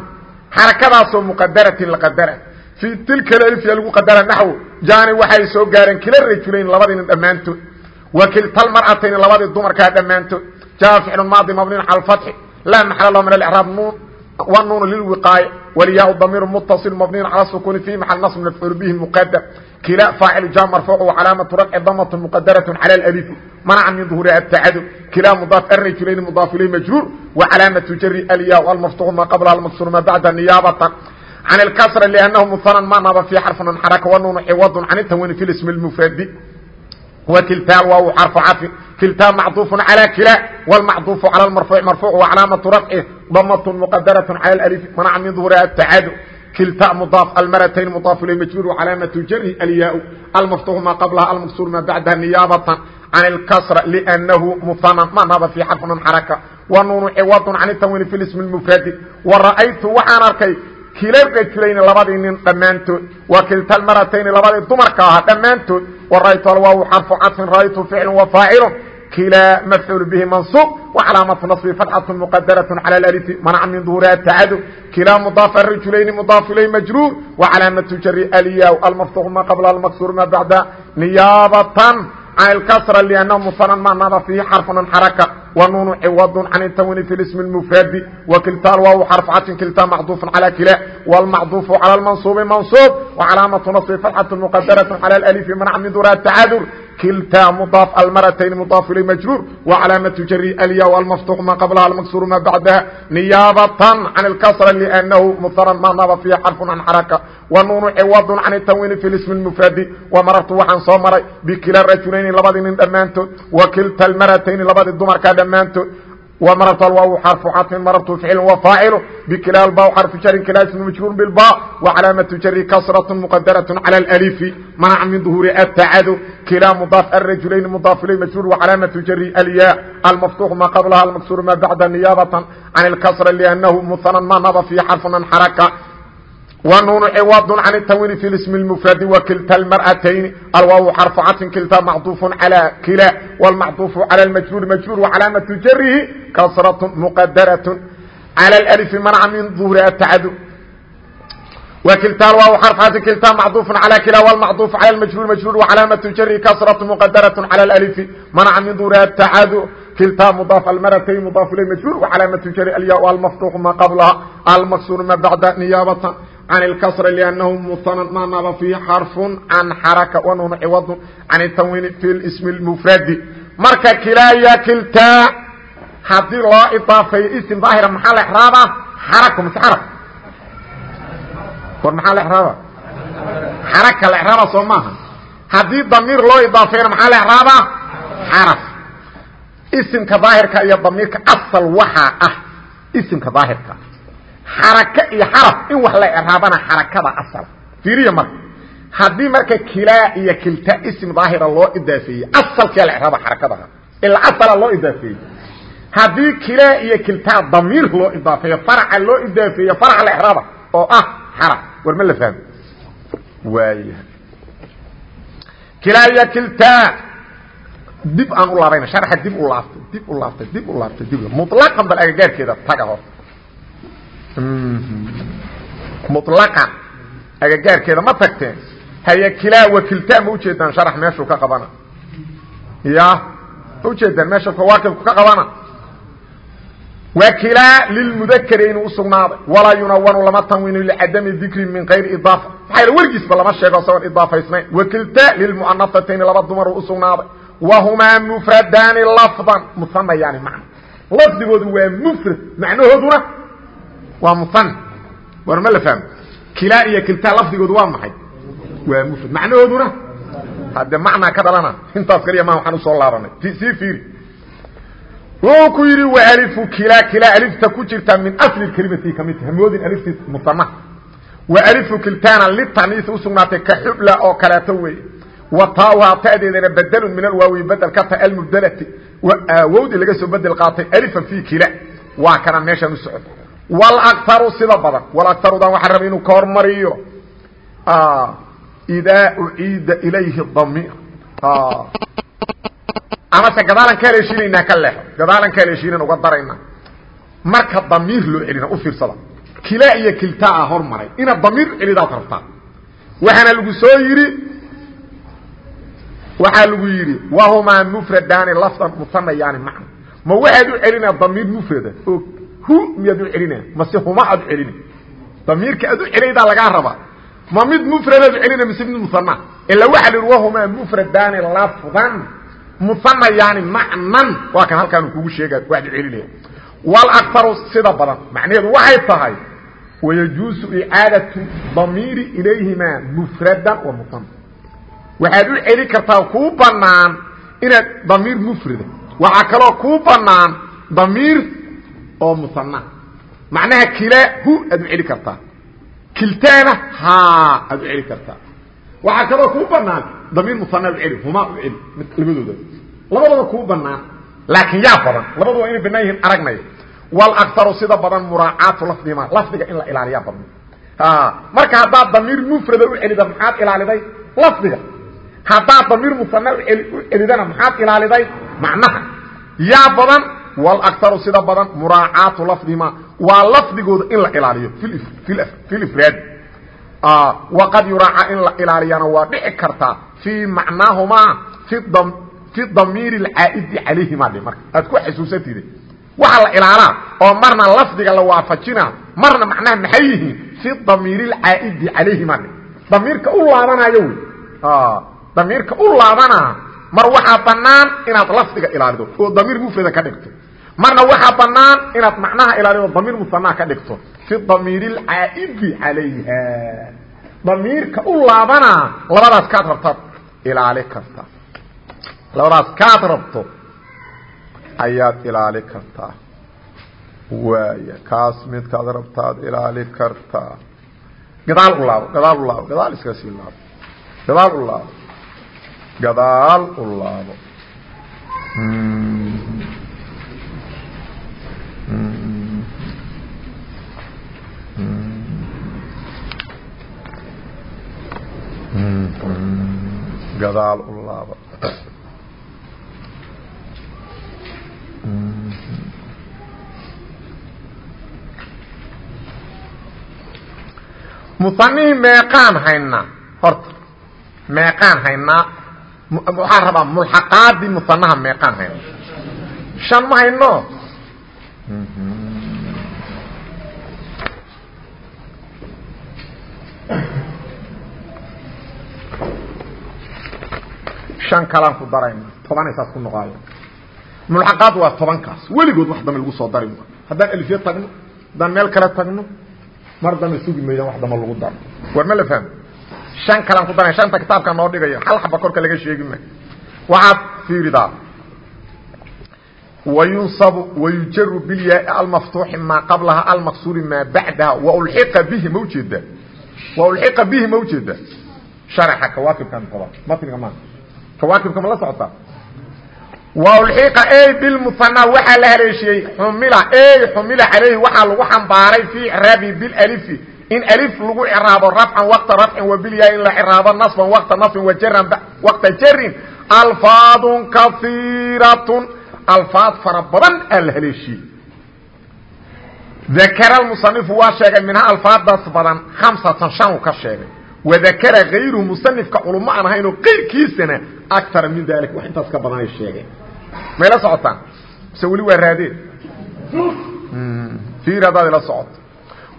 xarakadaasoo muqadaratin la qadara. Fii tilka alifya lagu qadara naxwo jaani waxay soo gaareen kila rajulayn labadii nin dhammaantood wa kiltalmar'atayni labadii dumarkaa dhammaantood jaa ficlu maadi mabniin cala alfatxi laa maxala lahu min alicraab nuun والنون للوقاية والياء ضمير متصل مبني على السكون في محل نصب مفعول به مقدم كلا فاعل جاء مرفوع وعلامة رفع ضمة مقدرة على الألف منع من ظهور التعدد كلا مضاف الرجلين مضاف إليه مجرور وعلامة جر الياء والمفتوح ما قبلها المكسور ما بعد نيابة عن الكسر لأنه مثنى ما نضى في حرف حركة والنون عوض عن التنوين في الاسم المفرد وكلتا الواو حرف عطف كلتا معطوف على كلا والمعطوف على المرفوع مرفوع وعلامة رفعه ضمة مقدرة على الألف منع من ظهورها التعادل كلتا مضاف المرتين مضاف إليه مجرور وعلامة جره الياء المفتوح ما قبلها المكسور ما بعدها نيابة can اlkasra lأnnahu muhanan ma naba fi xarfnan xaraka wa nuunu ciwadun can اtanwiini fi ismi اmufradi wa ra'aytu waxaan arkay kila rajulayni labadii nin dhammaantood wa kiltalmaratayni labadii dumarka ahaa dhammaantood waraytwaaw xarfu cadfin raytu ficlu wa faacilu kilaa mafcuul bihi mansuub wacalaamatu naصbi fatxatu muqadarat calى alalifi manaca min duhuuriha tacadu kilaa mudaafa rajulayni mudaaf ilay majruur wacalaamatu jari alyaw almaftuuq ma qabla almaksuur ma bacda niyaabatan can ilkasra liannahu musanan ma naada fiihi xarfun an xaraka wa nuunu ciwadun can itawini fi lismi lmufraadi wa kiltaa alwaawu xarfu cajin kiltaa macduufun calaa kila waalmacduufu cala almansuubi mansuub wa calaamatu nasbi fatxatu muqadaratu cala alalifi manca min dura tacadur kilta mdaaf almaratayn mdaaf ilay majruur وcalaamaةu jari alya almaftuq ma qablaha almaksur ma bacdaha niyaabatan can اlkasra lأnnahu muhanan ma naba fiihi xarfun can xaraka wanuunu ciwad can الtanwiini fi ismi اmufradi wamarartu waxaan soo maray bikila rajulayni labadii nin dhammaantood wa kilta almaratayni labadii dumarkaa dhammaantood ومرت الواو حرف عطف مررت فعل وفاعل بكلا الباء حرف جر كلا اسم مجرور بالباء وعلامة جر كسرة مقدرة على الألف منع من ظهور التعد كلا مضاف الرجلين مضاف إليه مجرور وعلامة جر الياء المفتوح ما قبلها المكسور ما بعد نيابة عن الكسر لأنه مثنى ما نضى في حرف من حركة ونون عوض عن التنوين في الاسم المفرد وكلتا المرأتين الواو حرف عطف كلتا معطوف على كلا والمعطوف على المجرور مجرور وعلامة جره كسرة مقدرة على الألف منع من ظهور التعدد وكلتا الواو حرف عطف كلتا معطوف على كلا والمعطوف على المجرور مجرور وعلامة جره كسرة مقدرة على الألف منع من ظهور التعدد kiltaa mudaaf almaratayn mudaaf ilay majhuur wacalaamatu jari alyaa almaftuuqu maa qablaha almaksuur ma bacda niyaabatan can اlkasra liannahu muhanan ma naba fiihi xarfun can xaraka wanuuna ciwadun can tanwiini fi ismi اlmufradi marka kilaa ya kiltaa haddii loo idaafeeyo ism daahira maxaa la exraabaa xaraka mase xaraf war maxaa la exraaba xaraka la exraaba soo maaha haddii damiir loo idaafeeyana maxaa la exraabaa xaraf isimka daahirka iyo damiirka asal waxaa ah isimka daahirka xaraka iyo xaraf in wax la eraabana xarakada asal. Fiiriya marka haddii marka kilaa iyo kilta ism daahira loo idaafeeyey asalkia la eraaba xarakadaha ilaa asala loo idaafeeyey haddii kilaa iyo kiltaa damiir loo idaafeeyo faraca loo idaafeeyo faraca la eraaba oo ah xaraf war ma la fahmo waaya kilaa iyo kiltaa dib aan u laabayna sharxa dib u laaftay dib u laaftay dib u laaftay dib muطlaqan bal agagaarkeeda taga hor muطlaqan agagaarkeeda ma tagteen. Haya kilaa wakilta ma ujeedaan sharax meeshuu ka qabana. Ya ma ujeedaan meesha fawaakilku ka qabana? Wakilaa lilmudakari inuu usugnaaday walaa yunawanu lama tanwinu licadami dikri min kayri idaafa. Maxaa yal wergiisba lama sheego isagoon idaafaysnayn wakilta lilmu'anafatayni laba dumar uu usugnaaday whumaa mfradaani lafdan. Muana yani man lafdigoodu waa mfrad macnahooduna waa muan war ma la fahmo. Kilaa iyo kiltaa lafdigoodu waa maxay? Waa mfrad macnahooduna? Hade macnaa ka dhalana. Intaas kaliya ma waxaan u soo laabanay. Sii fiiri. Wuxuu ku yidhi walifu kilaa kilaa alifta ku jirta min asli kelimati ka mid hamoodin aliftii musanaha wa alifu kiltaana litaniisi usugnaatay ka xubla oo kaleeto weeye wtaaha tadeedana badl min alwaawi bedel ka tahay almubdelati wowdi laga soo bedel qaatay alifan fi kila waa kana meeshaan u socod wlaktaru sida badan. Walaktarudan waxaa raba inuu ka hormariyo idaa uciida ilayhi damiir amase gadaalan ka haleeshiinaynaa ka leexo gadaalan ka haleeshiinan uga darayna. Marka damiir loo celina u fiirsada. Kila iyo kiltaa hormaray. Inaad damiir celidaad rabtaa waxaana lagu soo yidhi waxaa lagu yidhi wahumaa mfradaani lafdan musanayaani macna. Ma waxaad u celinaa damiir mfrada oo hu miyaad u celinaa mase huma aad celina damiirka aad u rabaa. Ma mid mfradaad u celina mise mid musana ila waxaa la lafdan musanayaani macnan. Waa kan halkaan kugu sheega waad celinaya wlaktaru sida badan. Macnaheedu waxay tahay wayajuusu icaadatu damiiri ilayhimaa mfradan wa musana waxaad u celi kartaa kuu banaan inaad damiir mfrida waxaa kaloo kuu banaan damiir oo musana macnaha kila hu aad u celi kartaa. Kiltaana ha aad u celi kartaa. Waxaa kaloo kuu banaan damiir musana u celi huma u celi labadooda labadaba kuu banaan laakiin yaa badan. Labadu waa inay banaan yihiin aragnaya wlaktaru sida badan muraacaatu lafdihima lafdiga in la ilaaliyaa badna marka haddaad damiir mufrada u celida maxaad ilaaliday? Lafdiga. Haddaad damiir musana u celidana maxaad ilaaliday? Macnaha. Yaa badan wlaktaru sida badan muraacaatu lafdihima waa lafdigooda in la ilaaliyo fi ifraadi waqad yuraaca in la ilaaliyana waa dhici kartaa fii macnaahumaa fi damiir اcaa'idi calayhima dhe marka. Aad ku xasuusantide waxaa la ilaalaa oo marna lafdiga la waafajina marna macnaha maxay yihiin? Fi damiir اcaa'idi calayhima dhe damiirka u laabanayo wy damiirka u laabanaa mar waxaa banaan inaad lafdiga ilaalido oo damiir mufrada ka dhigto marna waxaa banaan inaad macnaha ilaalido damiir musanaa ka dhigto fi damiir اcaa'idi calayha. Damiirka u laabanaa labadaas kaad rabtaad ilaali kartaa labadaas kaad rabto ayaad ilaali kartaa waaya kaas midkaad rabtaad ilaali kartaa gadaal u laabo gadaal u laabo gadaal iska sii laabo. Gadaal u laabo gadaal u laabo gadaal u laabo musanihii meeqaan haynaa horta meeqaan haynaa waxaa rabaa mulxaqaadii musanaha meeqaan haynaa shan ma hayno shan kalaan ku darayna tobanay saas ku noqaaya mulxaqaad waa tobankaas weligood wax dambe lagu soo dari ma haddaan alifya tagno haddaan meel kale tagno mar dambe sugi maydaan wax dambe lagu daro war ma la fahmo shan kalaan ku daray shanta kitaabka noo dhigaya hal xaba korka laga sheegi ma waxaad fiiridaa wayunsabu wayujaru bilyaai almaftuuxi maa qablaha almaqsuuri maa bacdaha waulxiqa bihi ma ujeeda waulxiqa bihi ma ujeeda sharaxa kawaakibkan qaba matniga maa kawaakibka ma la socotaa wlxiqa ey bilmuhanaa waxaa la haleeshiyey xumila ey xumila calayhi waxaa lagu xambaaray fii icraabi bilalifi in alif lagu ciraabo rafcan waqta rafcin wabilyaa in la ciraabo nasban waqta nasbin wajaran waqta jarin alfaadun kaiiratun alfaad fara badan aa la haleeshiyey. Dakara musanifu waa sheegay minha alfaadaas badan hamsatan shan u ka sheegay wadakara kayruhu musanifka culummo aan ahaynoo qayrkiisana akara min dalik wax intaas ka badanay sheegeen mayla socotaan mise weli waa raadeen? Ir haddaad ila socoto.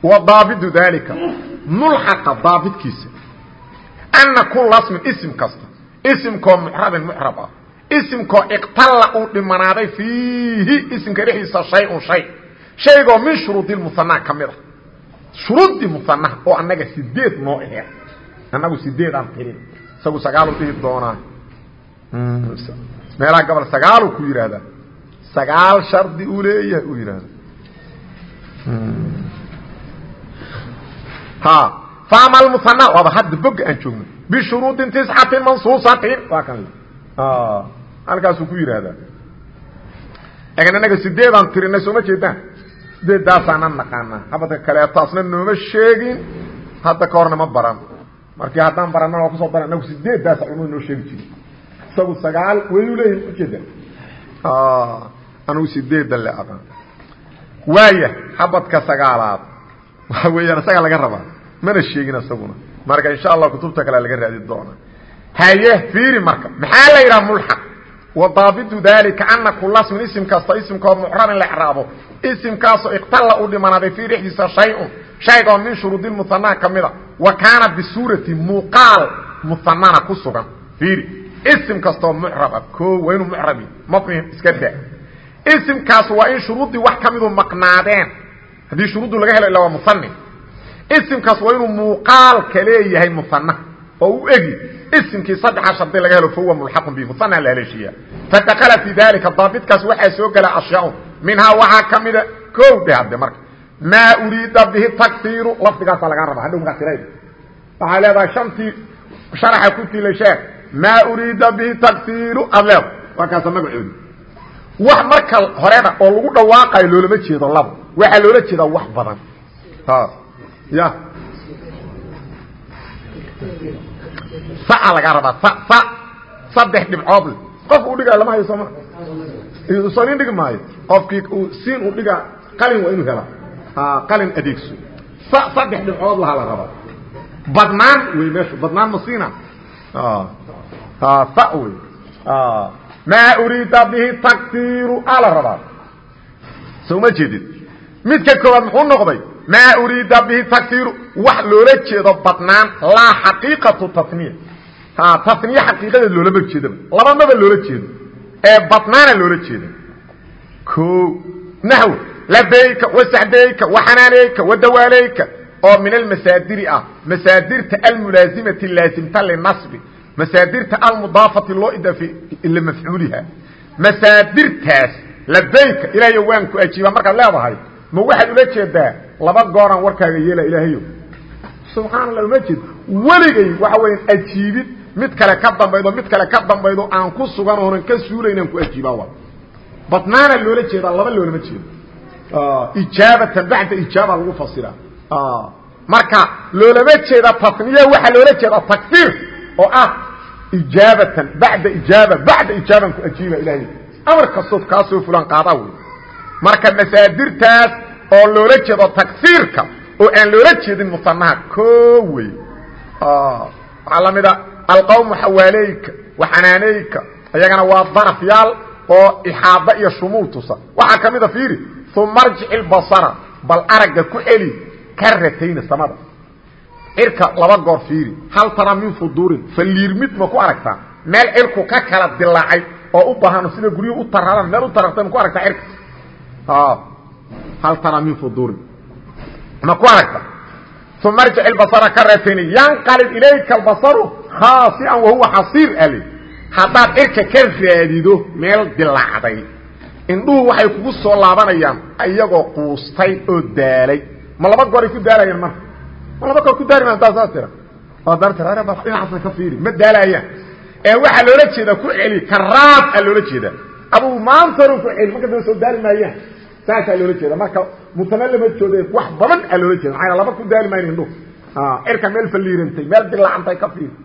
Wa daabidu dalika mulxaqa daabidkiisa. Ana kula smin isim kasta. Isimkoo mucrabin mucrab ah. Isimkoo iqtalla uu dhimanaaday fiihi isimka dhexdiisa shay-un shay. Shaygoo min shuruudi musanaa ka mid a shuruudii musanaha oo annaga sideed noo aheed annagu sideed aan tirin isagu sagaalu dhihi doonaa. Meelaha gobol sagaalu ku yidhaahdaa sagaal shardi uu leeyahay uu yidhaahda ha faama almusanaa waaba hadda boga aan joogno. Bishuruudin tiscatin mansuusatin. Waa kan halkaasuu ku yidhaahdaa laakiin annaga sideedaan tirinay sooma jeedaan? Sideeddaasaanan naqaanaa. Habadka kaleetaasna nooma sheegin. Hadda ka horna ma baran markii haddaan baranna waa ku soo daran anagu sideeddaasa culmada noo sheegi jiri isagu sagaal wayuu leeyahi ujeeda anugu sideedda le aqaan waaya xabadka sagaalaad. Waxa weeyaan isaga laga rabaa. Mana sheegin isaguna marka insha allah kutubta kale laga raadi doona haye fiiri marka. Maxaa la yidhaha mulxaq wa daabitu dalika ana kula smin isim kasta isimkoo mucrab in la icraabo. Isimkaasoo iqtalla u dhimanaaday fii dhexdiisa shay-un shaygoo min shuruudi muhanaa ka mida. Wa kaana bisuurati muuqaal muhanana ku sugan. Fiiri isim kastoo mucrab ah koo waa inuu mucrabi mafni iska daa. Isimkaas waa in shuruuddii wax ka midu maqnaadeen. Haddii shuruuddu laga helo illa waa musanif isimkaas waa inuu muuqaalka leeyahay musanah oo u egi isimkii saddexa shardi laga helo fahuwa mulxaqun bi musanaa la haleeshiiya fadakala fii dalika daabitkaas waxaa soo gela ashyaun minhaa waxaa ka mida kow dhe hadde marka. Maa uriida bihi takiiru lafdigaasaa lagaa raba hadhow markaa tirayda waxaa leedahay shantii sharaxa ku tila sheeg maa uriida bihi takiiru aad leeda waa kaasa magacoodi wax marka horena oo lagu dhawaaqayo loolama jeedo labo waxaa loola jeedaa wax badan. Ya saa lagaa rabaa sa sa saddex dhibcood le qof uu dhigaa lama hayo sooma soo nin dhigi maayo qofkii siin uu dhigaa qalin waa inuu helaa. Qalin adeegso. Sa saddex dhibcood lahaa la rabaa badnaan wey meeshu badnaan masiina sa wey maa uriida bihi taktiiru a la rabaa. Soo ma jeedid. Midka koowaad muxuu noqday maa uriida bihi taktiiru wax loola jeedo badnaan laa xaqiiqatu taniya taniye xaqiiqadeed loolama jeedaba labamaba loola jeedo. Ee badnaana loola jeeda o naxw labayka wasaxdayka waxanaaneyka wadawaaleyka oo min almasaadiri ah masaadirta almulaazimati laasimta linasbi masaadirta almudaafati loo idaafe ila mafcuuliha. Masaadirtaas labayka ilaahayo waan ku ajiibaa markaad leedahay ma waxaad ula jeedaa laba gooraan warkaaga yeela ilaahayo subxaana allah uma jeed weligay waxa weya ajiibid. Mid kale ka dambaydo mid kale ka dambaydo aan ku sugan oonan ka suulaynaan ku ajiibaa wa badnaana loola jeedaa laba loolama jeedo ijaabatan bacda ijaaba lagu fasira marka loolama jeeda taniya waxaa loola jeeda takfiir oo ah ijaabatan bacda ijaaba bacda ijaaban ku ajiiba ilaahay. Amar kastood kaasoo fulan qaadaa wey marka masaadirtaas oo loola jeedo takfiirka oo aan loola jeedin musanaha ko wey waxaa la mida alqawmu xawaaleyka waxanaaneyka iyagana waa darafyaal oo ixaada iyo shumuul tusa waxaa ka mida fiiri uma arjic ilbasara bal aragga ku celi karatayna samada. Cirka laba goor fiiri hal tara min fuduurin faliirmid ma ku aragtaa? Meel cirku ka kala dilaacay oo u baahano sida guryuhu u tararaan meel u tarartay ma ku aragtaa cirka hal tara min fuduurin ma ku aragta? Uma arjic ilbasara karatayni yanqalib ilayka albasaru khaasian wahuwa xasiir ale haddaad cirka ka raadido meel dilaacday indhuhu waxay kugu soo laabanayaan iyagoo quustay oo daalay. Ma laba gooray ku daalayaan marka? Ma laba goor ku daali maa taa saas tira. Adana tira dhinacaasna ka fiiri ma daalaayaan ee waxaa loola jeedaa ku celi karaad aa loola jeedaa. Abuu maantanu ku celi marka daba soo daali maayaan saasaa loola jeeda marka mutana lama joode wax badan aa loola jeeda maaa laba ku daali maayn indhuhu cirka meel faliirantay meel dilaacantay ka fiiri.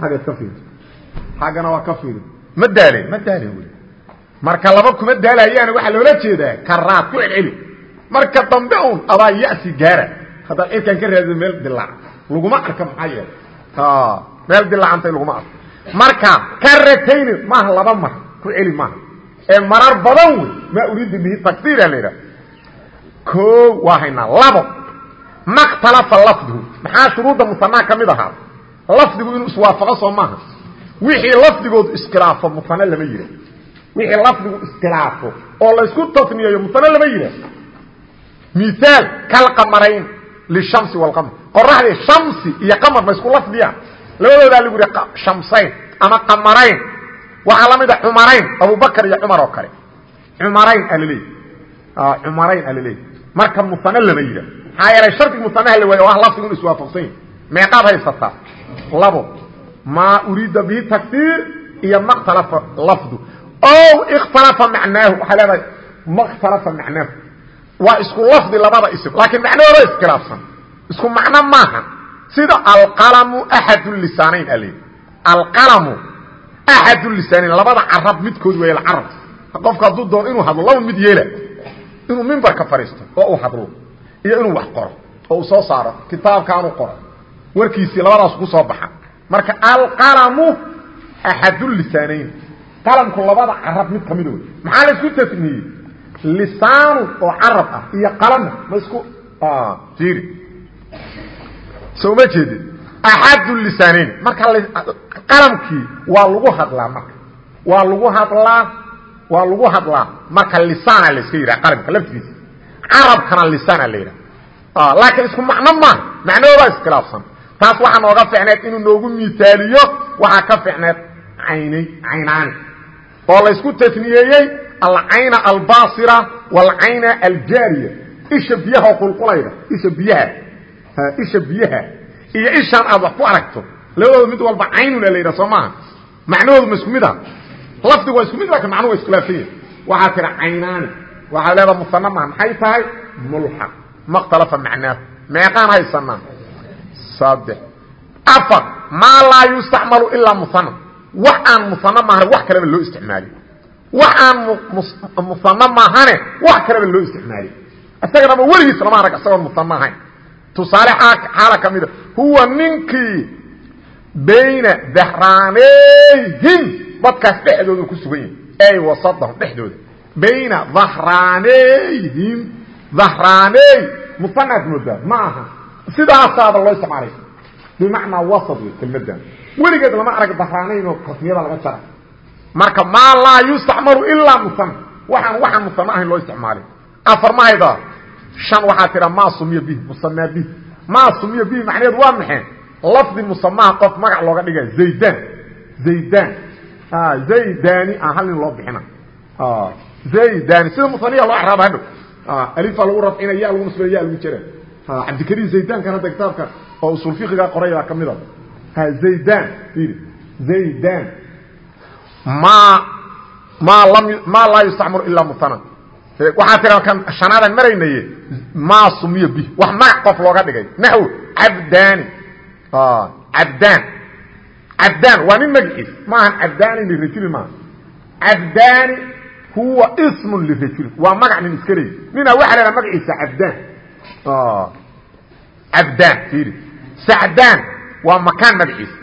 Xaggeed ka fiiri. Xaggana waa ka fiiri. Ma daaleen ma daaleen wy marka laba kuma daalayaan waxaa loola jeedaa karaad ku celceli. Marka dambe un adaa yasi gaara. Haddaad cirkaan ka raadido meel dilaac laguma arka maxaa yeele meel dilaacantay laguma arko marka karatayni maaha laba mar. Ku celi maaha ee marar badan wey. Maa uriida bihi takdiira la yidhaha o waa haynaa labo. Makhtalafa lafdigu maxaa shuruudda musanaa ka mid ahaa? Lafdigu inuu iswaafaqo soo maaha. Wixii lafdigoodu iskhilaafo musane lama yidha wixii lafdigu iskhilaafo oo laysku tasniyeeyo musane lama yidha miaal kalqamarayn lishamsi walqamar qoraxdii shamsi iyo qamar ma isku lafdiya labadoodaa lagu yihi shamsayn ama qamarayn waxaa la mida cumarayn abubakar iyo cumar oo kale. Cumarayn alaleey cumarayn alaleey marka musane lama yidha maxaa yeelay shardig musanaha la waayo o ah lafdigu inu iswaafaqsan yahi meeqaad haysataa labo maa uriida bihi takdiir iyo makhtalafa lafdu. O ikhtalafa macnaahu. Waxaa leedahay makhtalafa macnaahu. Waa isku lafdi labada ism laakiin macnahooda iskhilaafsan. Isku macno maaha. Sida alqalamu axad lisaanayn al alqalamu axad lisaanayn labada carab midkood way carab qofka hadduu doono inuu hadlo laba mid yeela inuu mimbarka fadhiisto oo uu hadlo iyo inuu wax qoro oo uu soo saaro kitaabkaanu qoro warkiisii labadaas ku soo baxa marka alqalamu axad lisaanayn qalamku labada carab mid kamida wey maxaa la isku tasniyey lisaanu oo carab ah iyo qalana ma isku iri soo ma jeedin axadu lisaanayn marka qalamkii waa lagu hadlaa marka. Waa lagu hadlaa waa lagu hadlaa. Marka lisaana la iska yidhaha qalamka laftiisa. Carabkana lisaana la yidhaha. Laakiin isku macno maaha macnahoodaa iskhilaafsan. Taas waxaa nooga ficneed inuu noogu miaaliyo waxaa ka ficneed aynay caynaani oo laysku tasniyeeyey alcayna albasira walcayna aljaariya. Isha biyaha oo qulqulayda isha biyaha. Isha biyaha iyo ishaan aad wax ku aragto. Labadooda mid walba caynuna la yidhaha soo maaha? Macnahoodu ma isku mid ah. Lafdigu waa isku mid laakin macnuhu waa iskhilaafaya waxaa tira caynaani. Waxaa leedaha musana maha maxay tahay? Mulxaq. Makhtalafa macnaahu meeqaan haysanaa saddex afar. Maa laa yustacmalu ilaa musana wax aan musana maahane wax kaleba loo isticmaali. Wax aan musana maahane wax kaleba loo isticmaali. Isaganaba weligiis lama arag isagoon musana ahayn tusaale xaala ka mida huwa ninkii bayna dahraaneyhim dadkaas dhexdooda ku sugan yahi ay wasadahum dhexdooda. Bayna dahraaneyhim dahraaney musanaad moodaa ma aha. Sidaasaaba loo isticmaalay. Bimacnaa wasad wey kelmadan weligeed lama arag dahraanaynoo tasmiyada laga jara. Marka maa laa yustacmalu ilaa musana waxaan waxaan musano ahayn loo isticmaalin afar shan waxaa tira maa sumiya bih musamaa bih. Maa sumiya bihi macnaheedu waa maxay? Lafdi musamaha qof magac looga dhiga zaydan. Zaydan. Zaydani aan hal nin loo bixina. Zaydani. Sida musaniya loo araaba hadhow. Alifa lagu rafcina ya lagu nasbaya ya lagu jera cabdikariim zaydankana hadda kitaabka oo usul fiqiga qoray baa ka mid a zaydan zaydan ma ma lam ma laa yustacmalu ilaa musana waxaa tira kan shanaadan maraynaye maa sumiya bih. Wax magac qof looga dhigay. Naxw cabdaani cabdaan. Cabdaan waa nin magaciis maahan cabdaani lirajuli maaha. Cabdaani huwa ismun lirajuli waa magac nin iska leey ninaa waxa la haha magaciisa cabdaan. Cabdaan fiiri. Sacdaan waa makaan magaciisa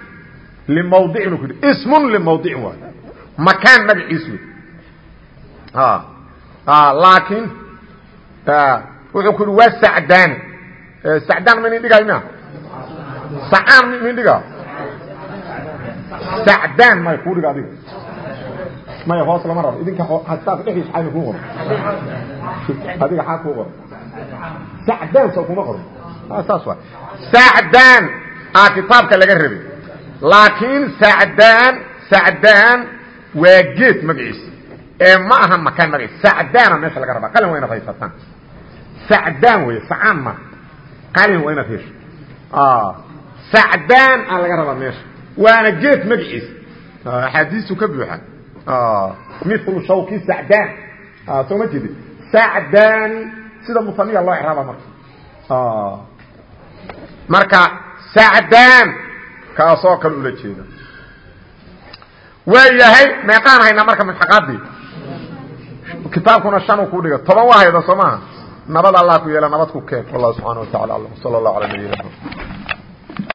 limawdicin ku yidhi ismun limawdicin waay makaan magaciis wey laakiin wuxuu ku yidhi waa sacdaani sacdaan ma nin dhigaayo mia sacaan nin dhigaa? Sacdaan may kuu dhiga adiga? Maya hoos lama rabo. Idinka hastaas dhexdiis xayna kuu qoro adiga xaa kuu qoro sacdaan soo kuma qoro saas waa sacdaan aa kitaabka laga rabay. Laakiin sacdaan sacdaan waa geed magaciisa ee ma aha makaan magaciisa sacdaana meesha laga rabaa. Qalin waa inaad haysataan sacdaan wey sacaan ma qalin waa inaad hesho sacdaan aa laga rabaa meesha. Waana geed magaciisa axaadiistu ka buuxa milu shawki sacdaan. Soo ma jeedi sacdaani sida musaniya loo iraaba marka. Marka sacdaan kaasoo kale ula jeeda waa yahay meeqaan haynaa marka mulxaqaadii kitaabkuna shan uu ku dhiga. Toban waa hayda soo maaha. Nabad allah ku yeela nabad ku keen. Wallahu subxana wa tacala alam. Sala allahu ala nabiyina